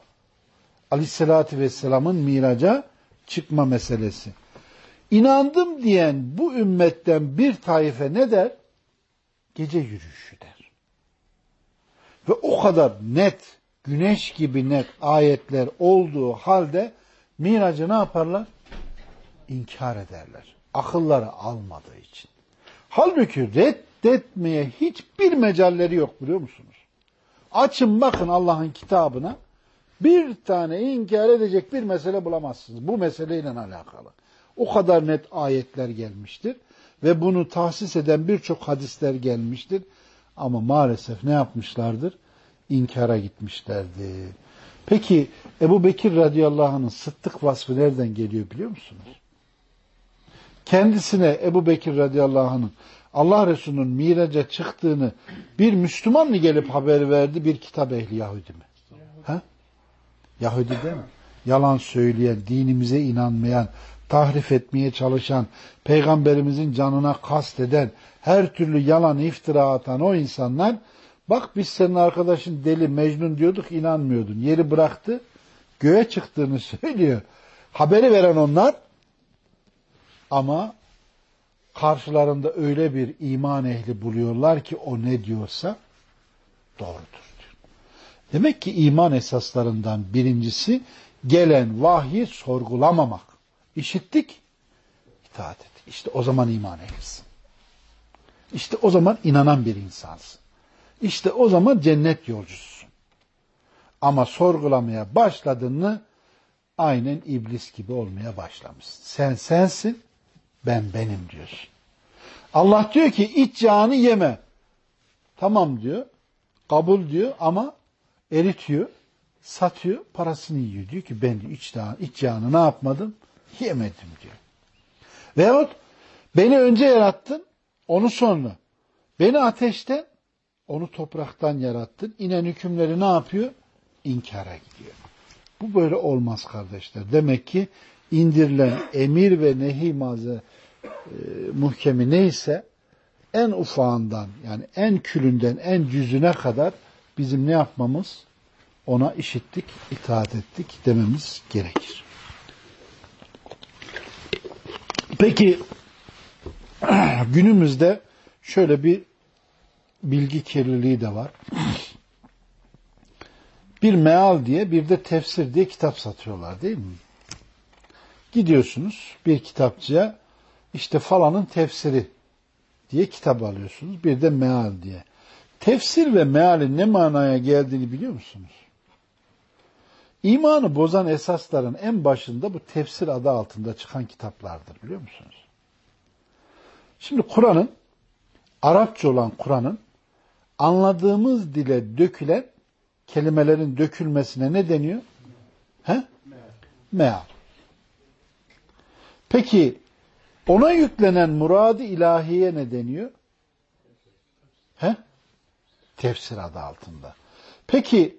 Aleyhissalatü Vesselam'ın miraca çıkma meselesi. İnandım diyen bu ümmetten bir taife ne der? Gece yürüyüşü der. Ve o kadar net, güneş gibi net ayetler olduğu halde miracı ne yaparlar? İnkar ederler. Akılları almadığı için. Halbuki reddetmeye hiçbir mecalleri yok biliyor musunuz? Açın bakın Allah'ın kitabına bir tane inkar edecek bir mesele bulamazsınız. Bu meseleyle alakalı. O kadar net ayetler gelmiştir ve bunu tahsis eden birçok hadisler gelmiştir. Ama maalesef ne yapmışlardır? İnkara gitmişlerdi. Peki Ebu Bekir radıyallahu anh'ın sıddık vasfı nereden geliyor biliyor musunuz? Kendisine Ebu Bekir radıyallahu anh'ın Allah Resulü'nün miraca çıktığını bir Müslüman mı gelip haber verdi bir kitap ehli Yahudi mi? Ha? Yahudi değil mi? Yalan söyleyen, dinimize inanmayan, tahrif etmeye çalışan, peygamberimizin canına kast eden, her türlü yalan iftira atan o insanlar bak biz senin arkadaşın deli Mecnun diyorduk inanmıyordun. Yeri bıraktı göğe çıktığını söylüyor. Haberi veren onlar ama karşılarında öyle bir iman ehli buluyorlar ki o ne diyorsa doğrudur diyor. Demek ki iman esaslarından birincisi gelen vahyi sorgulamamak. İşittik, itaat et. İşte o zaman iman ehlisin. İşte o zaman inanan bir insansın. İşte o zaman cennet yolcususun. Ama sorgulamaya başladın mı aynen iblis gibi olmaya başlamışsın. Sen sensin, ben benim diyorsun. Allah diyor ki iç yağını yeme. Tamam diyor. Kabul diyor ama eritiyor, satıyor, parasını yiyor. Diyor ki ben iç, yağ, iç yağını ne yapmadım? Yemedim diyor. Veyahut beni önce yarattın, onu sonra. Beni ateşten, onu topraktan yarattın. İnen hükümleri ne yapıyor? İnkara gidiyor. Bu böyle olmaz kardeşler. Demek ki indirilen emir ve nehi maze e, muhkemi neyse en ufağından yani en külünden en cüzüne kadar bizim ne yapmamız? Ona işittik, itaat ettik dememiz gerekir. Peki günümüzde şöyle bir bilgi kirliliği de var. Bir meal diye bir de tefsir diye kitap satıyorlar değil mi? Gidiyorsunuz bir kitapçıya işte falanın tefsiri diye kitap alıyorsunuz. Bir de meal diye. Tefsir ve mealin ne manaya geldiğini biliyor musunuz? İmanı bozan esasların en başında bu tefsir adı altında çıkan kitaplardır biliyor musunuz? Şimdi Kur'an'ın, Arapça olan Kur'an'ın anladığımız dile dökülen kelimelerin dökülmesine ne deniyor? Meal. Peki ona yüklenen muradı ilahiye ne deniyor? He? Tefsir adı altında. Peki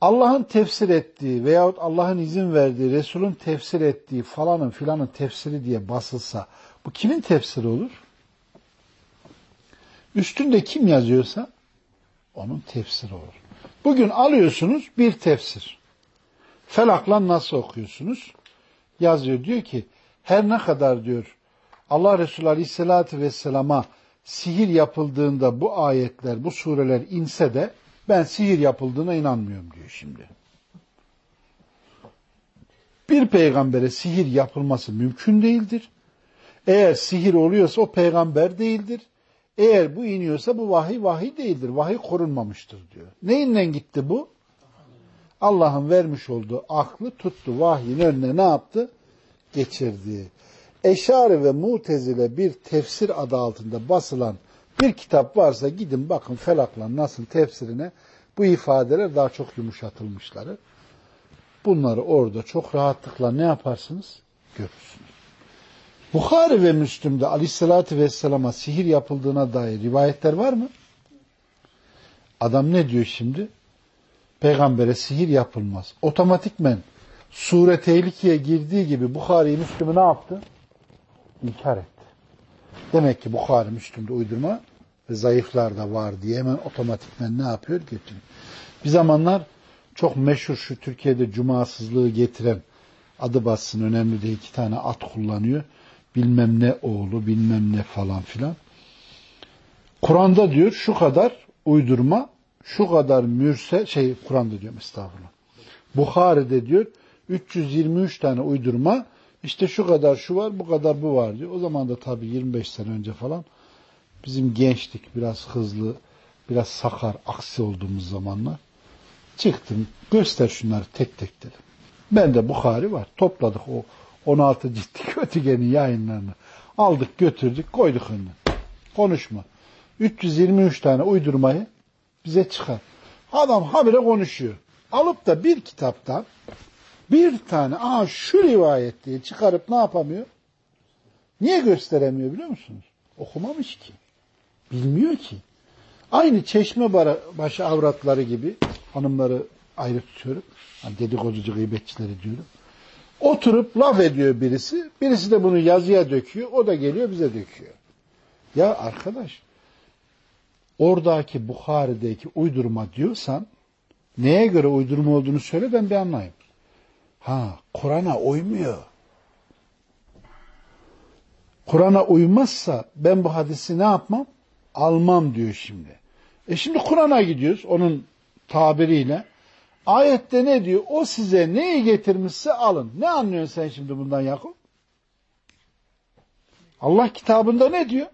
Allah'ın tefsir ettiği veyahut Allah'ın izin verdiği, Resul'ün tefsir ettiği falanın filanın tefsiri diye basılsa bu kimin tefsiri olur? Üstünde kim yazıyorsa onun tefsiri olur. Bugün alıyorsunuz bir tefsir. Felakla nasıl okuyorsunuz? Yazıyor diyor ki her ne kadar diyor Allah Resulü Aleyhisselatü Vesselam'a sihir yapıldığında bu ayetler, bu sureler inse de ben sihir yapıldığına inanmıyorum diyor şimdi. Bir peygambere sihir yapılması mümkün değildir. Eğer sihir oluyorsa o peygamber değildir. Eğer bu iniyorsa bu vahiy vahiy değildir. Vahiy korunmamıştır diyor. Neyinle gitti bu? Allah'ın vermiş olduğu aklı tuttu. Vahyin önüne ne yaptı? Geçirdi. Eşari ve Mutezile bir tefsir adı altında basılan bir kitap varsa gidin bakın Felak'la nasıl tefsirine bu ifadeler daha çok yumuşatılmışları. Bunları orada çok rahatlıkla ne yaparsınız? Görürsünüz. Bukhari ve Müslüm'de aleyhissalatü vesselama sihir yapıldığına dair rivayetler var mı? Adam ne diyor şimdi? Peygambere sihir yapılmaz. Otomatikmen sure tehlikeye girdiği gibi Bukhari Müslüm'ü ne yaptı? İnkar etti. Demek ki Bukhari Müslüm'de uydurma ve zayıflar da var diye hemen otomatikmen ne yapıyor? Getiriyor. Bir zamanlar çok meşhur şu Türkiye'de cumasızlığı getiren adı bassın önemli değil iki tane at kullanıyor. Bilmem ne oğlu bilmem ne falan filan. Kur'an'da diyor şu kadar uydurma şu kadar mürse şey Kur'an'da diyorum estağfurullah. Bukhari'de diyor 323 tane uydurma işte şu kadar şu var bu kadar bu var diyor. O zaman da tabii 25 sene önce falan bizim gençlik biraz hızlı biraz sakar aksi olduğumuz zamanlar çıktım göster şunları tek tek dedim. Ben de Bukhari var. Topladık o 16 ciddi Kötügen'in yayınlarını. Aldık götürdük koyduk önüne. Konuşma. 323 tane uydurmayı bize çıkar. Adam habire konuşuyor. Alıp da bir kitaptan bir tane aa şu rivayet diye çıkarıp ne yapamıyor? Niye gösteremiyor biliyor musunuz? Okumamış ki. Bilmiyor ki. Aynı çeşme başı avratları gibi hanımları ayrı tutuyorum. Hani dedikoducu gıybetçileri diyorum. Oturup laf ediyor birisi. Birisi de bunu yazıya döküyor. O da geliyor bize döküyor. Ya arkadaş oradaki Bukhari'deki uydurma diyorsan neye göre uydurma olduğunu söyle ben bir anlayayım. Ha Kur'an'a uymuyor. Kur'an'a uymazsa ben bu hadisi ne yapmam? Almam diyor şimdi. E şimdi Kur'an'a gidiyoruz onun tabiriyle. Ayette ne diyor? O size neyi getirmişse alın. Ne anlıyorsun sen şimdi bundan Yakup? Allah kitabında ne diyor?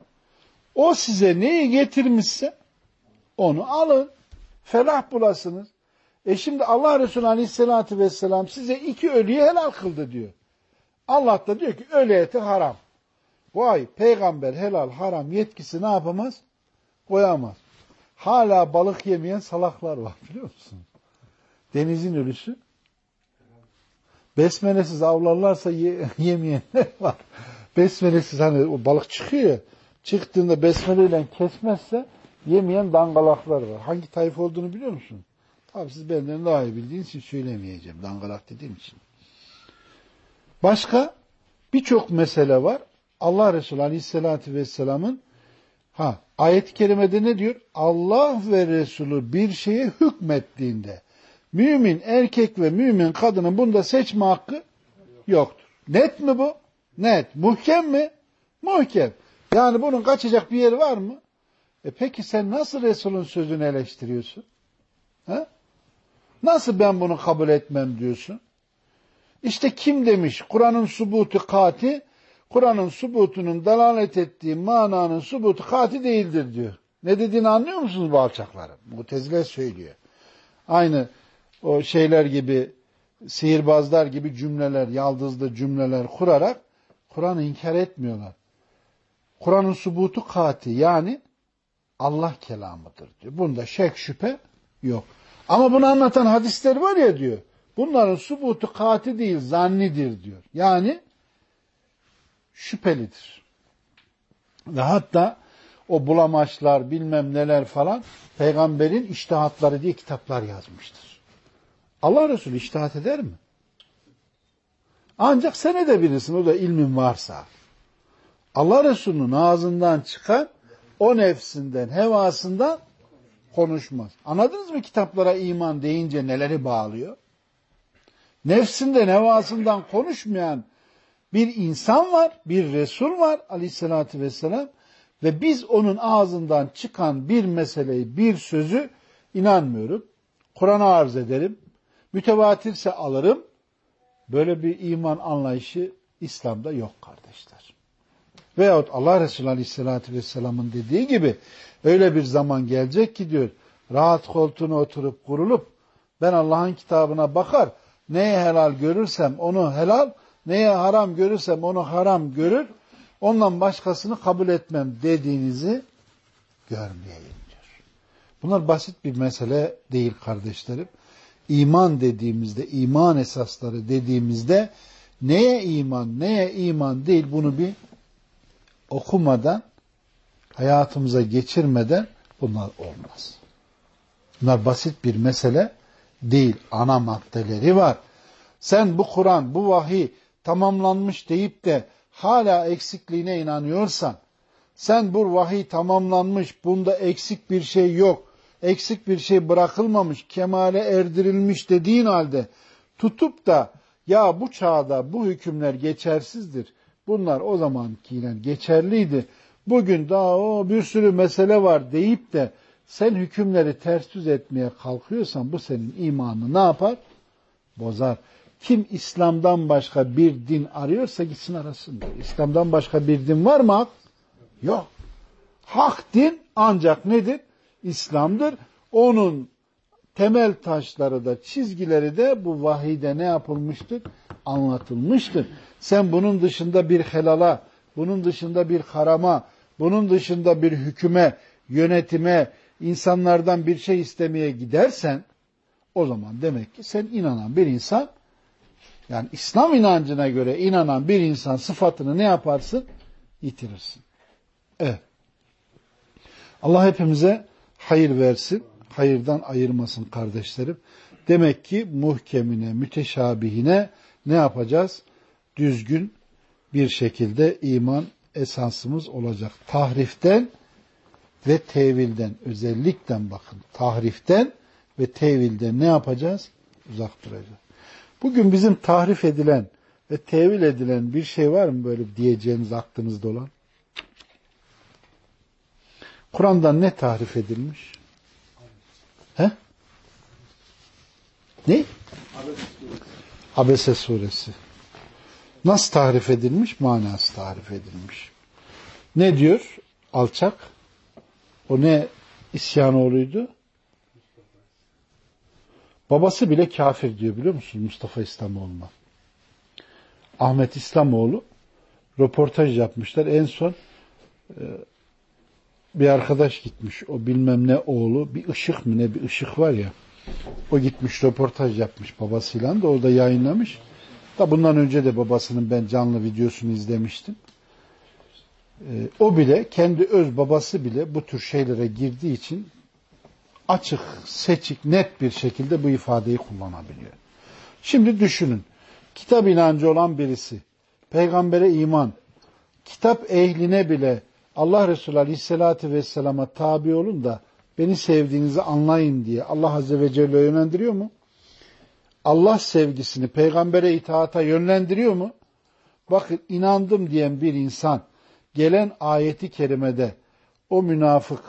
O size neyi getirmişse onu alın. Felah bulasınız. E şimdi Allah Resulü Aleyhisselatü Vesselam size iki ölüyü helal kıldı diyor. Allah da diyor ki ölü eti haram. Vay peygamber helal haram yetkisi ne yapamaz? Koyamaz. Hala balık yemeyen salaklar var biliyor musun? Denizin ölüsü. Besmelesiz avlarlarsa ye, yemeyenler var. Besmelesiz hani o balık çıkıyor Çıktığında besmeleyle kesmezse yemeyen dangalaklar var. Hangi tayfa olduğunu biliyor musun? Tabi siz benden daha iyi bildiğiniz için söylemeyeceğim. Dangalak dediğim için. Başka birçok mesele var. Allah Resulü Aleyhisselatü Vesselam'ın ha ayet-i kerimede ne diyor? Allah ve Resulü bir şeye hükmettiğinde mümin erkek ve mümin kadının bunda seçme hakkı yoktur. Net mi bu? Net. Muhkem mi? Muhkem. Yani bunun kaçacak bir yeri var mı? E peki sen nasıl Resul'ün sözünü eleştiriyorsun? He? Nasıl ben bunu kabul etmem diyorsun? İşte kim demiş Kur'an'ın subutu kati, Kur'an'ın subutunun dalalet ettiği mananın subutu kati değildir diyor. Ne dediğini anlıyor musunuz bu alçakların? Mutezile söylüyor. Aynı o şeyler gibi, sihirbazlar gibi cümleler, yaldızlı cümleler kurarak Kur'an'ı inkar etmiyorlar. Kur'an'ın subutu kati yani Allah kelamıdır diyor. Bunda şek şüphe yok. Ama bunu anlatan hadisler var ya diyor. Bunların subutu kati değil zannidir diyor. Yani şüphelidir. Ve hatta o bulamaçlar bilmem neler falan peygamberin iştihatları diye kitaplar yazmıştır. Allah Resulü iştihat eder mi? Ancak sen edebilirsin o da ilmin varsa. Allah Resulü'nün ağzından çıkan o nefsinden, hevasından konuşmaz. Anladınız mı kitaplara iman deyince neleri bağlıyor? Nefsinden, hevasından konuşmayan bir insan var, bir Resul var aleyhissalatü vesselam ve biz onun ağzından çıkan bir meseleyi, bir sözü inanmıyorum. Kur'an'a arz ederim. Mütevatirse alırım. Böyle bir iman anlayışı İslam'da yok kardeşler. Veyahut Allah Resulü Aleyhisselatü Vesselam'ın dediği gibi öyle bir zaman gelecek ki diyor rahat koltuğuna oturup kurulup ben Allah'ın kitabına bakar neye helal görürsem onu helal neye haram görürsem onu haram görür ondan başkasını kabul etmem dediğinizi görmeyeyim diyor. Bunlar basit bir mesele değil kardeşlerim. İman dediğimizde, iman esasları dediğimizde neye iman, neye iman değil bunu bir okumadan, hayatımıza geçirmeden bunlar olmaz. Bunlar basit bir mesele değil. Ana maddeleri var. Sen bu Kur'an, bu vahiy tamamlanmış deyip de hala eksikliğine inanıyorsan, sen bu vahiy tamamlanmış, bunda eksik bir şey yok, eksik bir şey bırakılmamış, kemale erdirilmiş dediğin halde tutup da ya bu çağda bu hükümler geçersizdir. Bunlar o zamankiyle geçerliydi. Bugün daha o bir sürü mesele var deyip de sen hükümleri ters düz etmeye kalkıyorsan bu senin imanını ne yapar? Bozar. Kim İslam'dan başka bir din arıyorsa gitsin arasın diyor. İslam'dan başka bir din var mı? Yok. Hak din ancak nedir? İslam'dır. Onun temel taşları da çizgileri de bu vahide ne yapılmıştır? Anlatılmıştır. Sen bunun dışında bir helala, bunun dışında bir harama, bunun dışında bir hüküme, yönetime, insanlardan bir şey istemeye gidersen o zaman demek ki sen inanan bir insan yani İslam inancına göre inanan bir insan sıfatını ne yaparsın? Yitirirsin. Evet. Allah hepimize hayır versin, hayırdan ayırmasın kardeşlerim. Demek ki muhkemine, müteşabihine ne yapacağız? Düzgün bir şekilde iman esasımız olacak. Tahriften ve tevilden özellikle bakın tahriften ve tevilden ne yapacağız? Uzak duracağız. Bugün bizim tahrif edilen ve tevil edilen bir şey var mı böyle diyeceğiniz aklınızda olan? Kur'an'dan ne tahrif edilmiş? He? Ne? Abese suresi. Nasıl tahrif edilmiş? Manası tahrif edilmiş. Ne diyor? Alçak. O ne isyan oğluydu? Babası bile kafir diyor biliyor musun Mustafa İslamoğlu'na? Ahmet İslamoğlu röportaj yapmışlar. En son e, bir arkadaş gitmiş. O bilmem ne oğlu bir ışık mı ne bir ışık var ya. O gitmiş röportaj yapmış babasıyla da orada yayınlamış. Da bundan önce de babasının ben canlı videosunu izlemiştim. Ee, o bile kendi öz babası bile bu tür şeylere girdiği için açık, seçik, net bir şekilde bu ifadeyi kullanabiliyor. Şimdi düşünün. Kitap inancı olan birisi, peygambere iman, kitap ehline bile Allah Resulü Aleyhisselatü Vesselam'a tabi olun da beni sevdiğinizi anlayın diye Allah Azze ve Celle yönlendiriyor mu? Allah sevgisini peygambere itaata yönlendiriyor mu? Bakın inandım diyen bir insan gelen ayeti kerimede o münafık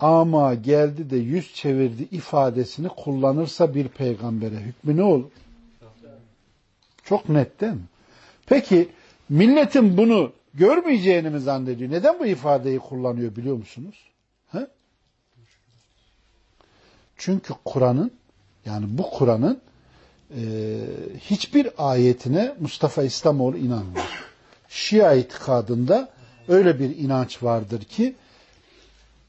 ama geldi de yüz çevirdi ifadesini kullanırsa bir peygambere hükmü ne olur? Çok net değil mi? Peki milletin bunu görmeyeceğini mi zannediyor? Neden bu ifadeyi kullanıyor biliyor musunuz? He? Çünkü Kur'an'ın yani bu Kur'an'ın e, hiçbir ayetine Mustafa İslamoğlu inanmıyor. Şia itikadında öyle bir inanç vardır ki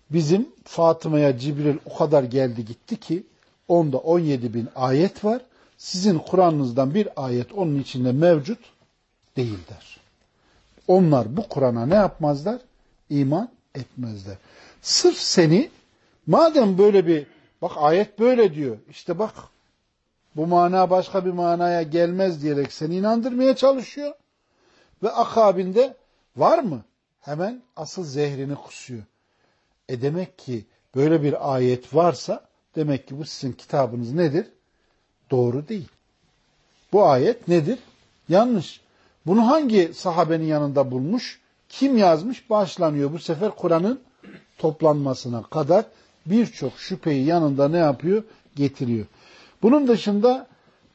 bizim Fatıma'ya Cibril o kadar geldi gitti ki onda 17 bin ayet var. Sizin Kur'an'ınızdan bir ayet onun içinde mevcut değildir. Onlar bu Kur'an'a ne yapmazlar? İman etmezler. Sırf seni madem böyle bir bak ayet böyle diyor. İşte bak bu mana başka bir manaya gelmez diyerek seni inandırmaya çalışıyor. Ve akabinde var mı? Hemen asıl zehrini kusuyor. E demek ki böyle bir ayet varsa demek ki bu sizin kitabınız nedir? Doğru değil. Bu ayet nedir? Yanlış. Bunu hangi sahabenin yanında bulmuş? Kim yazmış? Başlanıyor bu sefer Kur'an'ın toplanmasına kadar birçok şüpheyi yanında ne yapıyor? Getiriyor. Bunun dışında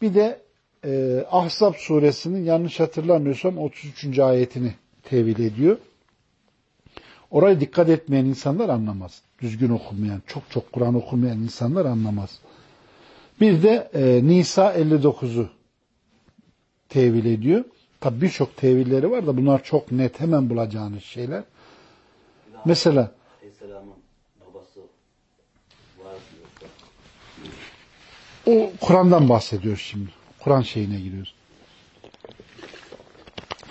bir de e, Ahzab suresinin yanlış hatırlamıyorsam 33. ayetini tevil ediyor. Oraya dikkat etmeyen insanlar anlamaz. Düzgün okumayan, çok çok Kur'an okumayan insanlar anlamaz. Bir de e, Nisa 59'u tevil ediyor. Tabi birçok tevilleri var da bunlar çok net hemen bulacağınız şeyler. Mesela o Kur'an'dan bahsediyor şimdi. Kur'an şeyine giriyoruz.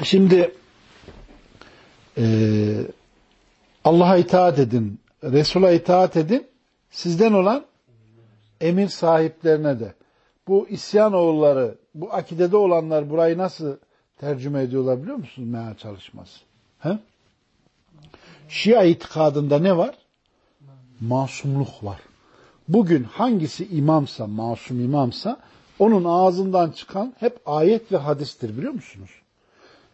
Şimdi e, Allah'a itaat edin, Resul'a itaat edin, Sizden olan emir sahiplerine de. Bu isyan oğulları, bu akidede olanlar burayı nasıl tercüme ediyorlar biliyor musunuz meal çalışması? He? Şia itikadında ne var? Masumluk var. Bugün hangisi imamsa, masum imamsa onun ağzından çıkan hep ayet ve hadistir biliyor musunuz?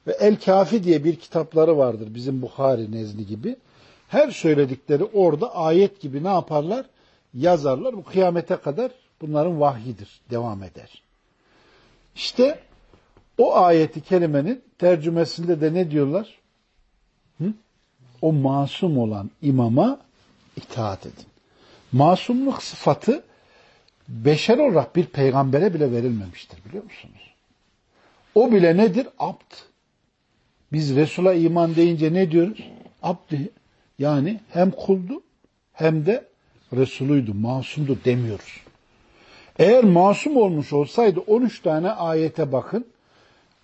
Ve El Kafi diye bir kitapları vardır bizim Bukhari nezni gibi. Her söyledikleri orada ayet gibi ne yaparlar? Yazarlar. Bu kıyamete kadar bunların vahyidir. Devam eder. İşte o ayeti kelimenin tercümesinde de ne diyorlar? O masum olan imama itaat edin. Masumluk sıfatı beşer olarak bir peygambere bile verilmemiştir biliyor musunuz? O bile nedir? Abd. Biz Resul'a iman deyince ne diyoruz? Abdi. Yani hem kuldu hem de Resuluydu, masumdu demiyoruz. Eğer masum olmuş olsaydı 13 tane ayete bakın.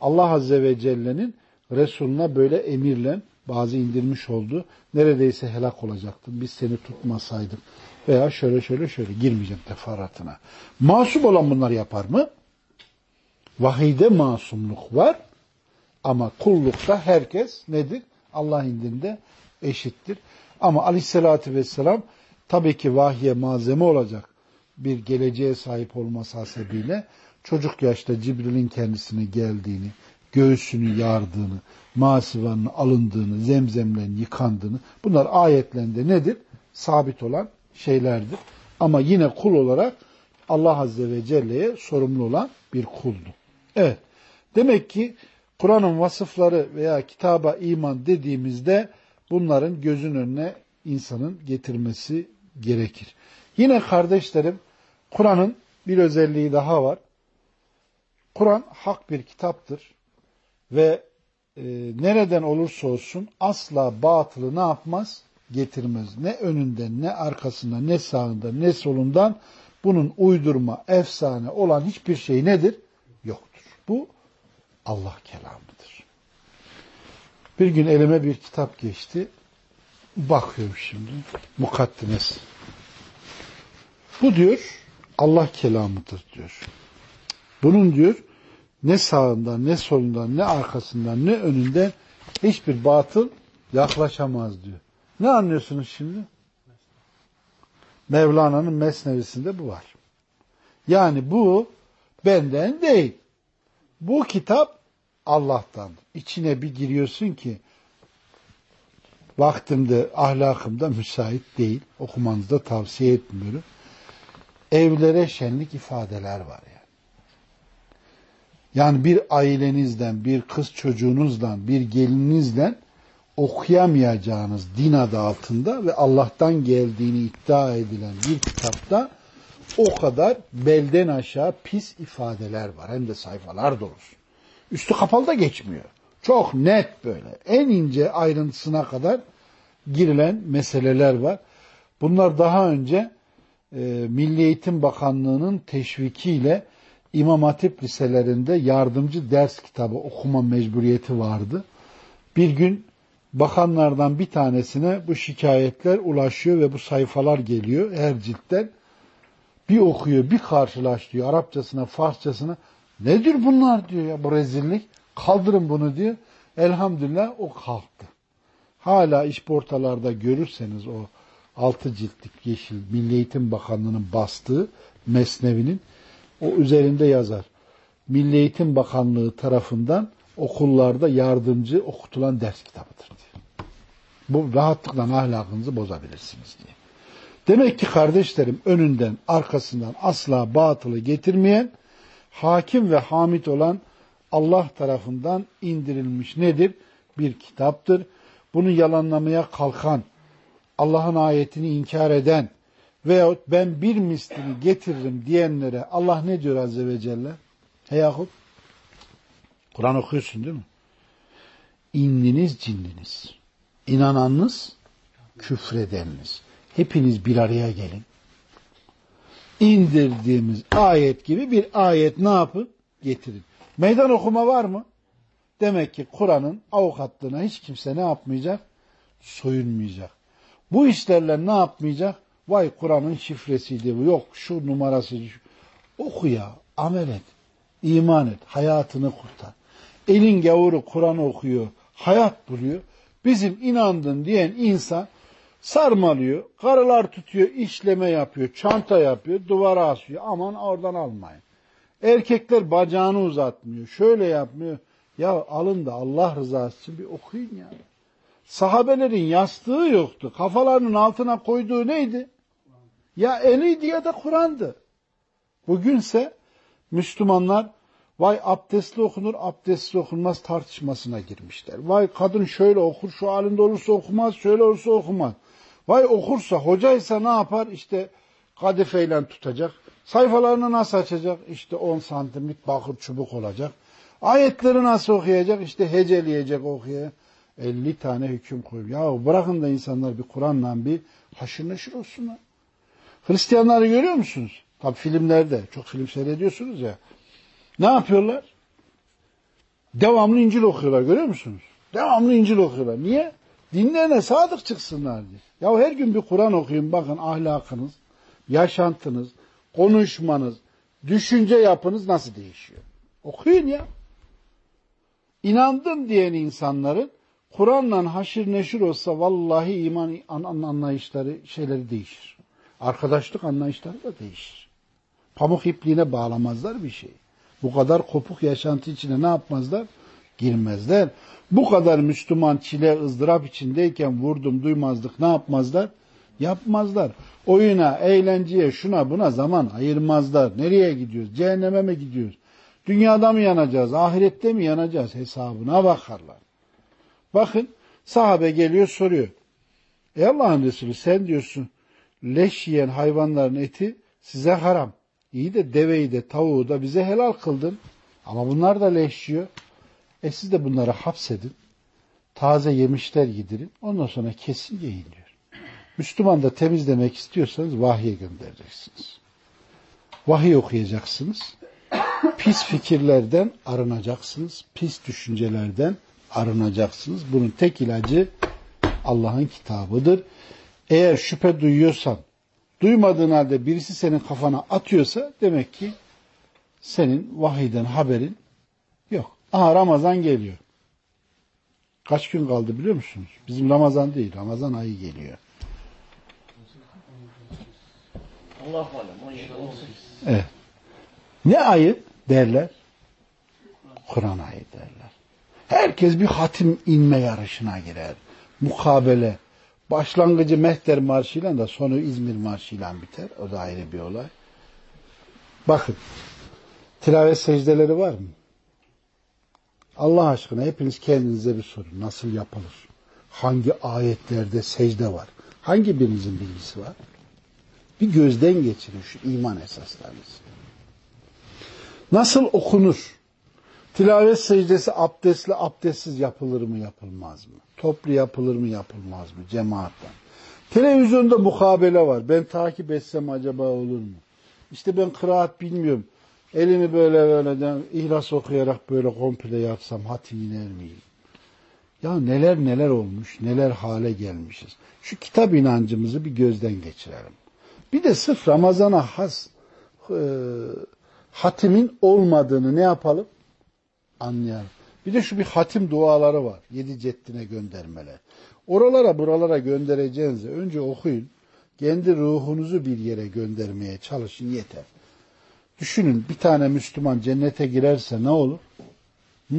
Allah Azze ve Celle'nin Resuluna böyle emirle bazı indirmiş oldu. Neredeyse helak olacaktın. Biz seni tutmasaydık. Veya şöyle şöyle şöyle girmeyeceğim teferruatına. Masum olan bunlar yapar mı? Vahide masumluk var. Ama kullukta herkes nedir? Allah indinde eşittir. Ama aleyhissalatü vesselam tabii ki vahye malzeme olacak bir geleceğe sahip olması hasebiyle çocuk yaşta Cibril'in kendisine geldiğini, göğsünü yardığını, masivanın alındığını, zemzemle yıkandığını bunlar ayetlerinde nedir? Sabit olan şeylerdir. Ama yine kul olarak Allah Azze ve Celle'ye sorumlu olan bir kuldu. Evet. Demek ki Kur'an'ın vasıfları veya kitaba iman dediğimizde bunların gözün önüne insanın getirmesi gerekir. Yine kardeşlerim Kur'an'ın bir özelliği daha var. Kur'an hak bir kitaptır ve e, nereden olursa olsun asla batılı ne yapmaz? Getirmez. Ne önünden, ne arkasından, ne sağından, ne solundan bunun uydurma, efsane olan hiçbir şey nedir? Yoktur. Bu Allah kelamıdır. Bir gün elime bir kitap geçti. Bakıyorum şimdi. Mukaddimes. Bu diyor Allah kelamıdır diyor. Bunun diyor ne sağından, ne solundan, ne arkasından, ne önünden hiçbir batıl yaklaşamaz diyor. Ne anlıyorsunuz şimdi? Mevlana'nın Mesnevisinde bu var. Yani bu benden değil. Bu kitap Allah'tan. İçine bir giriyorsun ki vaktimde, ahlakımda müsait değil. Okumanızı da tavsiye etmiyorum. Evlere şenlik ifadeler var yani. Bir ailenizden, bir kız çocuğunuzdan, bir gelininizden okuyamayacağınız din adı altında ve Allah'tan geldiğini iddia edilen bir kitapta o kadar belden aşağı pis ifadeler var. Hem de sayfalar dolusu. Üstü kapalı da geçmiyor. Çok net böyle. En ince ayrıntısına kadar girilen meseleler var. Bunlar daha önce e, Milli Eğitim Bakanlığı'nın teşvikiyle İmam Hatip liselerinde yardımcı ders kitabı okuma mecburiyeti vardı. Bir gün bakanlardan bir tanesine bu şikayetler ulaşıyor ve bu sayfalar geliyor her ciltten. Bir okuyor, bir karşılaştırıyor Arapçasına, Farsçasına. Nedir bunlar diyor ya bu rezillik. Kaldırın bunu diyor. Elhamdülillah o kalktı. Hala işportalarda görürseniz o altı ciltlik yeşil Milli Eğitim Bakanlığı'nın bastığı Mesnevi'nin o üzerinde yazar. Milli Eğitim Bakanlığı tarafından okullarda yardımcı okutulan ders kitabıdır diye. Bu rahatlıkla ahlakınızı bozabilirsiniz diye. Demek ki kardeşlerim önünden arkasından asla batılı getirmeyen hakim ve hamit olan Allah tarafından indirilmiş nedir? Bir kitaptır. Bunu yalanlamaya kalkan, Allah'ın ayetini inkar eden veyahut ben bir mislini getiririm diyenlere Allah ne diyor Azze ve Celle? He Yakup, Kur'an okuyorsun değil mi? İnniniz cinniniz, inananınız, küfredeniniz. Hepiniz bir araya gelin. İndirdiğimiz ayet gibi bir ayet ne yapın? Getirin. Meydan okuma var mı? Demek ki Kur'an'ın avukatlığına hiç kimse ne yapmayacak? Soyunmayacak. Bu işlerle ne yapmayacak? Vay Kur'an'ın şifresiydi. Yok şu numarası. Oku ya. Amel et. iman et. Hayatını kurtar. Elin gavuru Kur'an okuyor. Hayat buluyor. Bizim inandın diyen insan sarmalıyor. Karılar tutuyor. işleme yapıyor. Çanta yapıyor. Duvara asıyor. Aman oradan almayın. Erkekler bacağını uzatmıyor. Şöyle yapmıyor. Ya alın da Allah rızası için bir okuyun ya. Sahabelerin yastığı yoktu. Kafalarının altına koyduğu neydi? Ya eliydi ya da Kur'an'dı. Bugünse Müslümanlar vay abdestli okunur, abdestli okunmaz tartışmasına girmişler. Vay kadın şöyle okur, şu halinde olursa okumaz, şöyle olursa okumaz. Vay okursa, hocaysa ne yapar? İşte kadifeyle tutacak. Sayfalarını nasıl açacak? İşte 10 santimlik bakır çubuk olacak. Ayetleri nasıl okuyacak? İşte heceleyecek okuyor. 50 tane hüküm koyuyor. Ya bırakın da insanlar bir Kur'an'la bir haşır neşir olsunlar. Hristiyanları görüyor musunuz? Tabi filmlerde. Çok film seyrediyorsunuz ya. Ne yapıyorlar? Devamlı İncil okuyorlar görüyor musunuz? Devamlı İncil okuyorlar. Niye? Dinlerine sadık çıksınlar diye. Ya her gün bir Kur'an okuyun bakın ahlakınız, yaşantınız, konuşmanız, düşünce yapınız nasıl değişiyor. Okuyun ya. İnandım diyen insanların Kur'an'la haşir neşir olsa vallahi iman anlayışları şeyleri değişir. Arkadaşlık anlayışları da değişir. Pamuk ipliğine bağlamazlar bir şey. Bu kadar kopuk yaşantı içine ne yapmazlar? Girmezler. Bu kadar Müslüman çile ızdırap içindeyken vurdum duymazdık ne yapmazlar? Yapmazlar. Oyuna, eğlenceye, şuna buna zaman ayırmazlar. Nereye gidiyoruz? Cehenneme mi gidiyoruz? Dünyada mı yanacağız? Ahirette mi yanacağız? Hesabına bakarlar. Bakın sahabe geliyor soruyor. Ey Allah'ın Resulü sen diyorsun leş yiyen hayvanların eti size haram. İyi de deveyi de tavuğu da bize helal kıldın. Ama bunlar da leş yiyor. E siz de bunları hapsedin. Taze yemişler yedirin. Ondan sonra kesin yiyin diyor. Müslüman da temizlemek istiyorsanız vahye göndereceksiniz. Vahiy okuyacaksınız. Pis fikirlerden arınacaksınız. Pis düşüncelerden arınacaksınız. Bunun tek ilacı Allah'ın kitabıdır. Eğer şüphe duyuyorsan, duymadığın halde birisi senin kafana atıyorsa demek ki senin vahiyden haberin yok. Aha Ramazan geliyor. Kaç gün kaldı biliyor musunuz? Bizim Ramazan değil, Ramazan ayı geliyor. Allah. Evet. Ne ayı derler? Kur'an ayı derler. Herkes bir hatim inme yarışına girer. Mukabele. Başlangıcı Mehter Marşı'yla da sonu İzmir Marşı'yla biter. O da ayrı bir olay. Bakın. Tilavet secdeleri var mı? Allah aşkına hepiniz kendinize bir sorun. Nasıl yapılır? Hangi ayetlerde secde var? Hangi birinizin bilgisi var? Bir gözden geçirin şu iman esaslarınızı. Nasıl okunur? Tilavet secdesi abdestli abdestsiz yapılır mı yapılmaz mı? Toplu yapılır mı yapılmaz mı cemaatten? Televizyonda mukabele var. Ben takip etsem acaba olur mu? İşte ben kıraat bilmiyorum. Elimi böyle böyle ihlas okuyarak böyle komple yapsam hatim iner miyim? Ya neler neler olmuş, neler hale gelmişiz. Şu kitap inancımızı bir gözden geçirelim. Bir de sırf Ramazan'a has e, hatimin olmadığını ne yapalım? Anlayalım. Bir de şu bir hatim duaları var. Yedi ceddine göndermeler. Oralara buralara göndereceğinizi önce okuyun. Kendi ruhunuzu bir yere göndermeye çalışın yeter. Düşünün bir tane Müslüman cennete girerse ne olur? Hı?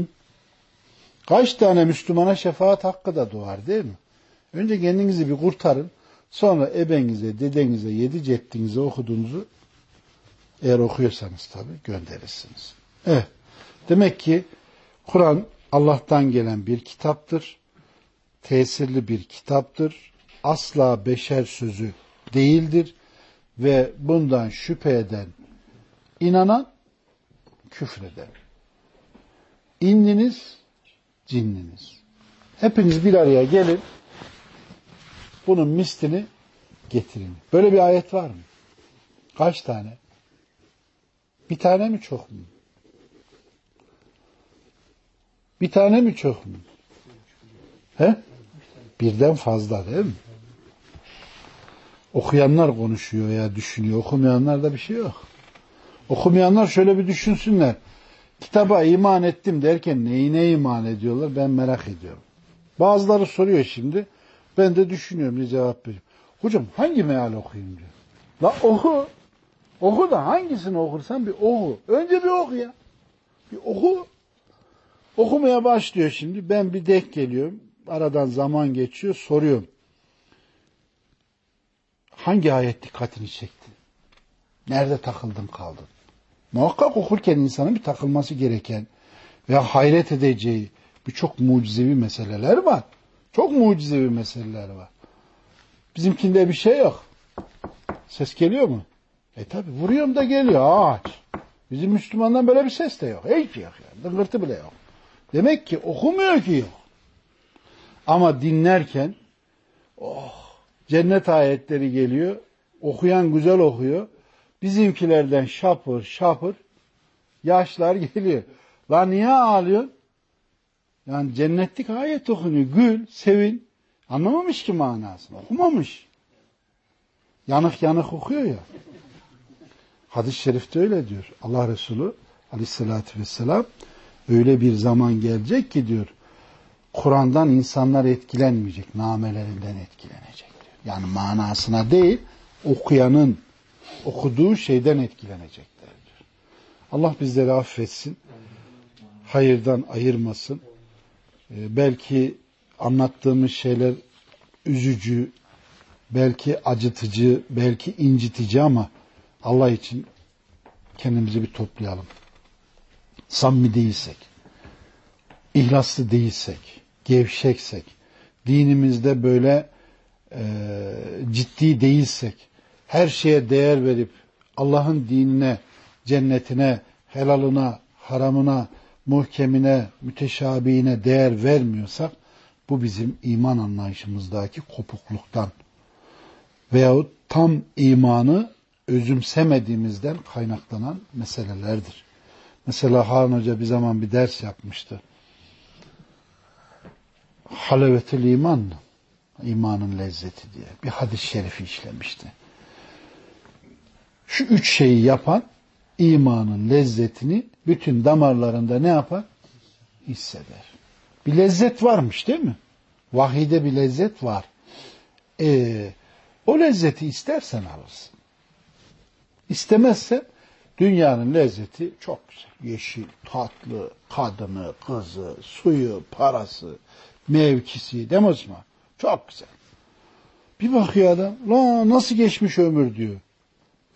Kaç tane Müslümana şefaat hakkı da doğar değil mi? Önce kendinizi bir kurtarın. Sonra ebenize, dedenize, yedi ceddinize okuduğunuzu eğer okuyorsanız tabii gönderirsiniz. Evet. Demek ki Kur'an Allah'tan gelen bir kitaptır. Tesirli bir kitaptır. Asla beşer sözü değildir. Ve bundan şüphe eden, inanan küfreder. İnniniz, cinniniz. Hepiniz bir araya gelin. Bunun mislini getirin. Böyle bir ayet var mı? Kaç tane? Bir tane mi çok mu? Bir tane mi çok mu? He? Birden fazla değil mi? Okuyanlar konuşuyor ya düşünüyor. Okumayanlar bir şey yok. Okumayanlar şöyle bir düşünsünler. Kitaba iman ettim derken neyine iman ediyorlar ben merak ediyorum. Bazıları soruyor şimdi. Ben de düşünüyorum ne cevap vereyim. Hocam hangi meal okuyayım diyor. La oku. Oku da hangisini okursan bir oku. Önce bir oku ya. Bir oku. Okumaya başlıyor şimdi. Ben bir dek geliyorum. Aradan zaman geçiyor. Soruyorum. Hangi ayet dikkatini çekti? Nerede takıldın kaldın? Muhakkak okurken insanın bir takılması gereken veya hayret edeceği birçok mucizevi meseleler var. Çok mucizevi meseleler var. Bizimkinde bir şey yok. Ses geliyor mu? E tabi vuruyorum da geliyor ağaç. Bizim Müslümandan böyle bir ses de yok. Hiç yok yani. Dıngırtı bile yok. Demek ki okumuyor ki yok. Ama dinlerken oh cennet ayetleri geliyor. Okuyan güzel okuyor. Bizimkilerden şapır şapır yaşlar geliyor. Lan niye ağlıyorsun? Yani cennetlik ayet okunuyor. Gül, sevin. Anlamamış ki manasını. Okumamış. Yanık yanık okuyor ya. Hadis-i şerifte öyle diyor. Allah Resulü aleyhissalatü vesselam öyle bir zaman gelecek ki diyor Kur'an'dan insanlar etkilenmeyecek. Namelerinden etkilenecek diyor. Yani manasına değil okuyanın okuduğu şeyden etkilenecekler diyor. Allah bizleri affetsin. Hayırdan ayırmasın. Ee, belki anlattığımız şeyler üzücü, belki acıtıcı, belki incitici ama Allah için kendimizi bir toplayalım. Samimi değilsek, ihlaslı değilsek, gevşeksek, dinimizde böyle e, ciddi değilsek, her şeye değer verip Allah'ın dinine, cennetine, helalına, haramına, muhkemine, müteşabihine değer vermiyorsak bu bizim iman anlayışımızdaki kopukluktan veyahut tam imanı özümsemediğimizden kaynaklanan meselelerdir. Mesela Harun Hoca bir zaman bir ders yapmıştı. Halevetül iman, imanın lezzeti diye bir hadis-i şerifi işlemişti. Şu üç şeyi yapan imanın lezzetini bütün damarlarında ne yapar? Hisseder. Bir lezzet varmış değil mi? Vahide bir lezzet var. Ee, o lezzeti istersen alırsın. İstemezsen dünyanın lezzeti çok güzel. Yeşil, tatlı, kadını, kızı, suyu, parası, mevkisi değil mi? Çok güzel. Bir bakıyor adam, la nasıl geçmiş ömür diyor.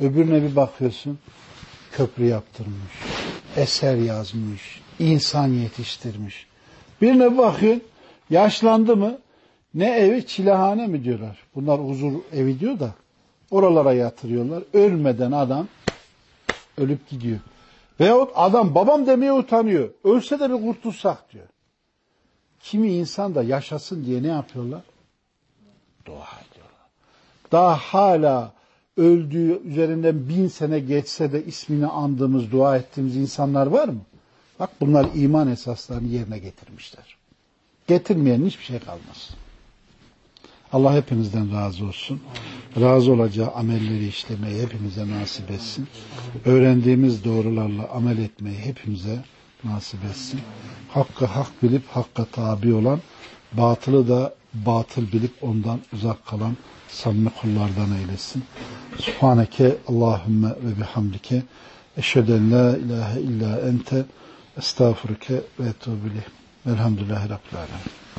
Öbürüne bir bakıyorsun, köprü yaptırmış, eser yazmış, insan yetiştirmiş. Birine bakın yaşlandı mı ne evi çilehane mi diyorlar. Bunlar huzur evi diyor da oralara yatırıyorlar. Ölmeden adam ölüp gidiyor. Veyahut adam babam demeye utanıyor. Ölse de bir kurtulsak diyor. Kimi insan da yaşasın diye ne yapıyorlar? Dua ediyorlar. Daha hala öldüğü üzerinden bin sene geçse de ismini andığımız, dua ettiğimiz insanlar var mı? Bak bunlar iman esaslarını yerine getirmişler. Getirmeyen hiçbir şey kalmaz. Allah hepinizden razı olsun. Razı olacağı amelleri işlemeyi hepimize nasip etsin. Öğrendiğimiz doğrularla amel etmeyi hepimize nasip etsin. Hakkı hak bilip hakka tabi olan, batılı da batıl bilip ondan uzak kalan samimi kullardan eylesin. Subhaneke Allahümme ve bihamdike eşheden la ilahe illa ente estağfurke ve etûbü Velhamdülillahi Rabbil Alemin.